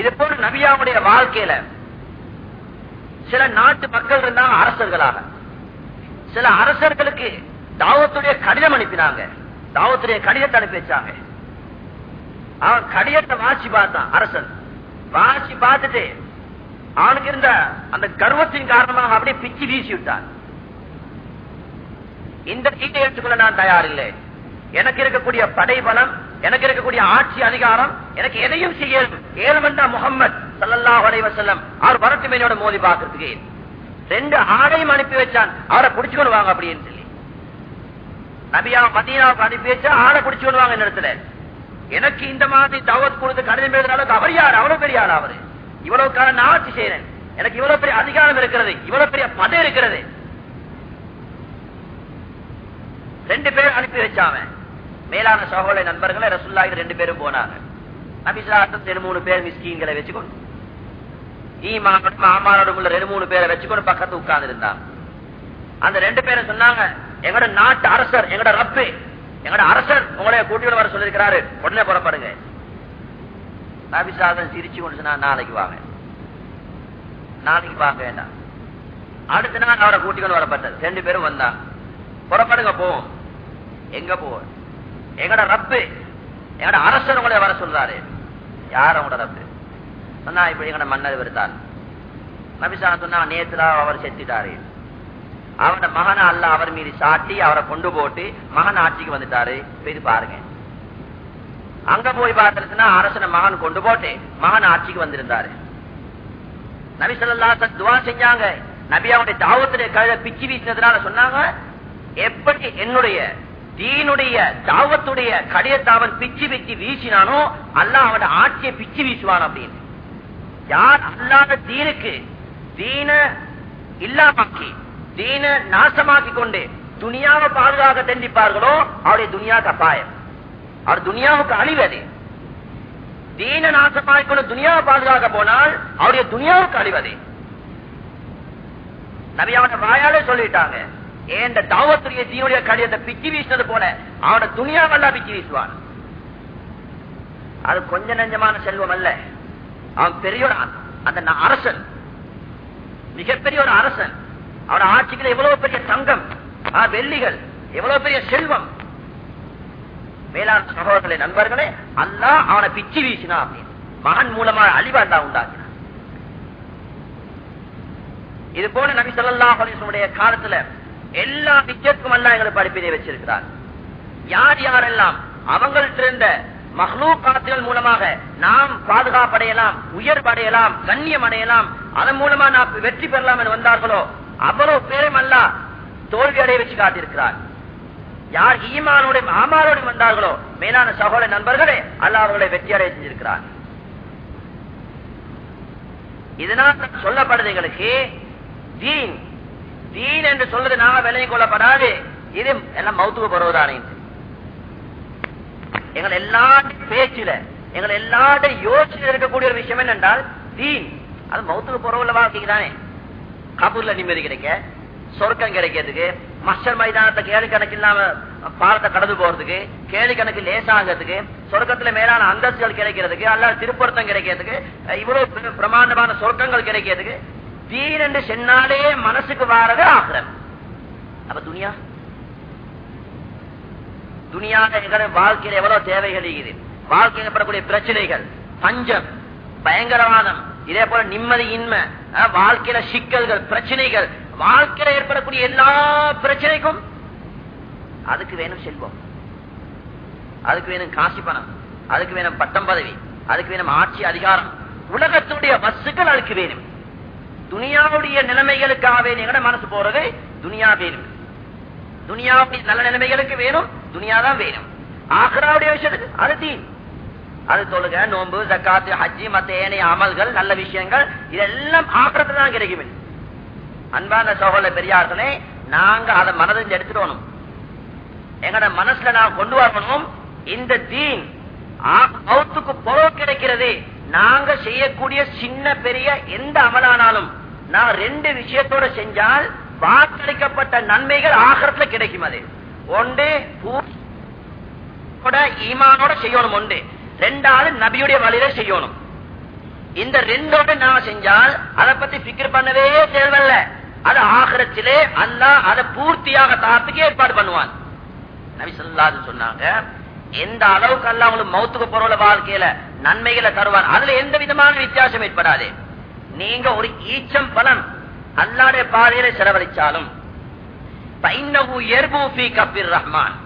இது போல நபியாவுடைய வாழ்க்கையில சில நாட்டு மக்கள் இருந்தாங்க அரசர்களாக. சில அரசர்களுக்கு தாவத்துடைய கடிதம் அனுப்பினாங்க. தாவத்துடைய கடிதத்தை அனுப்பி வச்சாங்க. அவன் கடிதத்தை வாசி பார்த்தான் அரசன். வாசி பார்த்துட்டு அவனுக்கு இருந்த அந்த கர்வத்தின் காரணமாக அப்படியே பிச்சு வீசி விட்டான். இந்த சீட்டை எடுத்துக்கொள்ள நான் தயார் இல்லை எனக்கு இருக்கக்கூடிய படைபலம் எனக்கு இருக்கக்கூடிய ஆட்சி அதிகாரம் எனக்கு எதையும் செய்ய ஏழுமண்டா முகம்மது சல்லல்லாஹு அலைஹி அவர் வரட்டு மேனோட மோதி பார்க்கறதுக்கு ரெண்டு ஆடையும் அனுப்பி வச்சான் அவரை பிடிச்சுக்கொண்டு வாங்க அப்படின்னு சொல்லி. நபியா மதீனாவுக்கு அனுப்பி வச்சா ஆடை பிடிச்சுக்கொண்டு வாங்க இந்த இடத்துல எனக்கு இந்த மாதிரி தவத் கொடுத்து கடிதம் எழுதுனாலும் அளவுக்கு அவர் யார்? அவ்வளவு பெரிய ஆள் அவரு. இவ்வளவு காலம் நான் ஆட்சி செய்யறேன். எனக்கு இவ்வளவு பெரிய அதிகாரம் இருக்கிறது இவ்வளவு பெரிய பதவி இருக்கிறது. ரெண்டு பேரும் அனுப்பி வச்சாவன் மேலான சகோதர நண்பர்களை ரசுல்லாஹி ரெண்டு பேரும் போனாங்க. நபிசாட்டம் ரெண்டு மூணு பேர் மிஸ்கீன்களை வச்சுக்கொண்டு ஈமானோடும் ஆமானோடும் உள்ள ரெண்டு மூணு பேரை வச்சுக்கொண்டு பக்கத்து உட்கார்ந்து இருந்தாங்க. அந்த ரெண்டு பேரும் சொன்னாங்க எங்களோட நாட்டு அரசர் எங்களோட ரப்பு எங்களோட அரசர் உங்களை கூட்டியோட வர சொல்லிருக்கிறாரு உடனே புறப்படுங்க. நபிசாதன் சிரிச்சு கொண்டு சொன்னா நாளைக்கு வாங்க. நாளைக்கு வாங்க வேண்டாம். அடுத்த நாள் அவரை கூட்டிக்கொண்டு வரப்பட்டது. ரெண்டு பேரும் வந்தா புறப்படுங்க போவோம். எங்க போவோம்? எங்கட ரப்பு எங்கட அரசர் உங்களை வர சொல்றாரு. யார் உங்களோட ரப்பு? சொன்னா இப்படி எங்கட மன்னர் வருத்தார் நபிசான சொன்னா நேத்துல அவர் செத்துட்டாரு. அவனோட மகனை அல்ல அவர் மீது சாட்டி அவரை கொண்டு போட்டு மகன் ஆட்சிக்கு வந்துட்டாரு. இது பாருங்க. அங்க போய் பார்த்துச்சுன்னா அரசனை மகன் கொண்டு போட்டு மகன் ஆட்சிக்கு வந்திருந்தாரு. நபி சொல்லா துவா செஞ்சாங்க. நபி அவனுடைய தாவத்துடைய கழுத பிச்சு வீசினதுனால சொன்னாங்க எப்படி என்னுடைய தீனுடைய தாவத்துடைய கடியத்தை அவன் பிச்சு பிச்சு வீசினானோ அல்லாஹ் அவனோட ஆட்சியை பிச்சு வீசுவான் அப்படின்னு. யார் அல்லாத தீனுக்கு தீன இல்லாமாக்கி தீன நாசமாக்கி கொண்டு துணியாவை பாதுகாக்க தண்டிப்பார்களோ அவருடைய துனியாவுக்கு அபாயம். அவர் துனியாவுக்கு அழிவது தீன நாசமாய்க்கொண்டு துனியாவை பாதுகாக்க போனால் அவருடைய துனியாவுக்கு அழிவது நபி அவன வாயாலே சொல்லிட்டாங்க. ஏன் இந்த தாவத்துடைய தீனுடைய கடிதத்தை பிச்சு வீசினது போல அவனோட துணியாவெல்லாம் பிச்சு வீசுவான். அது கொஞ்ச நெஞ்சமான செல்வம் அல்ல. அவன் பெரிய அந்த அரசன். மிகப்பெரிய ஒரு அரசன். அவன் ஆட்சிக்கு எவ்வளவு பெரிய தங்கம் வெள்ளிகள் எவ்வளவு பெரிய செல்வம் மேலாண் சகோதரர்களே நண்பர்களே அல்லா அவனை பிச்சு வீசினா அப்படின்னு. மகன் மூலமா அழிவாண்டா உண்டாக்கினான். இது போல நபி சொல்லா அலைஹி காலத்துல எல்லா பிச்சைக்கும் அல்லா எங்களுக்கு படிப்பினை வச்சிருக்கிறார். யார் யாரெல்லாம் அவங்கள்ட்ட இருந்த மஹ்லூக்காத்துகள் மூலமாக நாம் பாதுகாப்படையலாம் உயர்வடையலாம் கண்ணியம் அடையலாம் அதன் மூலமா நாம் வெற்றி பெறலாம் என்று வந்தார்களோ அவ்வளவு பேரும் அல்ல தோல்வி அடைய வச்சு காட்டியிருக்கிறார். யார் ஈமானோட ஆமாரோடு வந்தார்களோ மேலான சகோதர நண்பர்களே அல்ல அவர்களை வெற்றியடைய செஞ்சிருக்கிறார். இதனால் சொல்லப்படுது எங்களுக்கு தீன் தீன் என்று சொல்றது நாம விலகி கொள்ளப்படாது. இது எல்லாம் மௌத்துவ பருவதானே எங்கள் எல்லாருடைய பேச்சுல எங்கள் எல்லாருடைய யோசனை இருக்கக்கூடிய ஒரு விஷயம் என்னென்றால் தீன். அது மௌத்துக்கு போறவுள்ள வாழ்க்கைக்கு தானே. கபூர்ல நிம்மதி கிடைக்க. சொர்க்கம் கிடைக்கிறதுக்கு மஸ்டர் மைதானத்தை கேள்வி கணக்கு இல்லாம பாலத்தை கடந்து போறதுக்கு கேலி கணக்கு லேசாகிறதுக்கு சொர்க்கத்துல மேலான அந்தஸ்துகள் கிடைக்கிறதுக்கு அல்லது திருப்பொருத்தம் கிடைக்கிறதுக்கு இவ்வளவு பிரமாண்டமான சொர்க்கங்கள் கிடைக்கிறதுக்கு தீன் என்று சென்னாலே மனசுக்கு வாரது ஆகிறன் அப்ப துனியா? துணியாக எங்களை வாழ்க்கையில எவ்வளவு தேவைகள் இருக்குது? வாழ்க்கையில் ஏற்படக்கூடிய பிரச்சனைகள் பஞ்சம் பயங்கரவாதம் இதே போல நிம்மதியின்மை அஹ், வாழ்க்கையில சிக்கல்கள் பிரச்சனைகள் வாழ்க்கையில ஏற்படக்கூடிய எல்லா பிரச்சனைக்கும் அதுக்கு வேணும் செல்வம். அதுக்கு வேணும் காசி பணம். அதுக்கு வேணும் பட்டம் பதவி. அதுக்கு வேணும் ஆட்சி அதிகாரம். உலகத்துடைய பஸ்ஸுகள் அதுக்கு வேணும். துனியாவுடைய நிலைமைகளுக்காக வேணும் எங்கட மனசு போறது துனியா வேணும். துனியாவுடைய நல்ல நிலைமைகளுக்கு வேணும் துனியா தான் வேணும். ஆக்ராவுடைய விஷயத்துக்கு அது தீன். அது தொழுக நோன்பு ஜக்காத்து ஹஜ்ஜி மத்த ஏனைய அமல்கள் நல்ல விஷயங்கள் இதெல்லாம் ஆக்கிரத்து தான் கிடைக்கும். அன்பான சகோதர பெரியார்களே நாங்க அதை மனதில் எடுத்துடணும் எங்கட மனசுல நான் கொண்டு வரணும் இந்த தீன் மௌத்துக்கு பொருள் கிடைக்கிறது. நாங்க செய்யக்கூடிய சின்ன பெரிய எந்த அமலானாலும் நான் ரெண்டு விஷயத்தோட செஞ்சால் வாக்களிக்கப்பட்ட நன்மைகள் ஆகரத்துல கிடைக்கும் அது. ஒன்று ஈமானோட செய்யணும் ஒன்று. ரெண்டாவது நபியுடைய வழியில செய்யணும். இந்த ரெண்டோட நான் செஞ்சால் அதை பத்தி பிக்கர் பண்ணவே தேவையில்லை. அது ஆகரத்திலே அல்லா அதை பூர்த்தியாக தாத்துக்கு ஏற்பாடு பண்ணுவான். நபிசல்லாது சொன்னாங்க எந்த அளவுக்கு அல்ல உங்களுக்கு மௌத்துக்கு பொருள வாழ்க்கையில நன்மைகளை தருவான் அதுல எந்த விதமான வித்தியாசம் ஏற்படாது. நீங்க ஒரு ஈச்சம் பலன் அல்லாடைய பாதையில செலவழிச்சாலும் பைன்னகு எர்பூ ஃபீ ரஹ்மான்.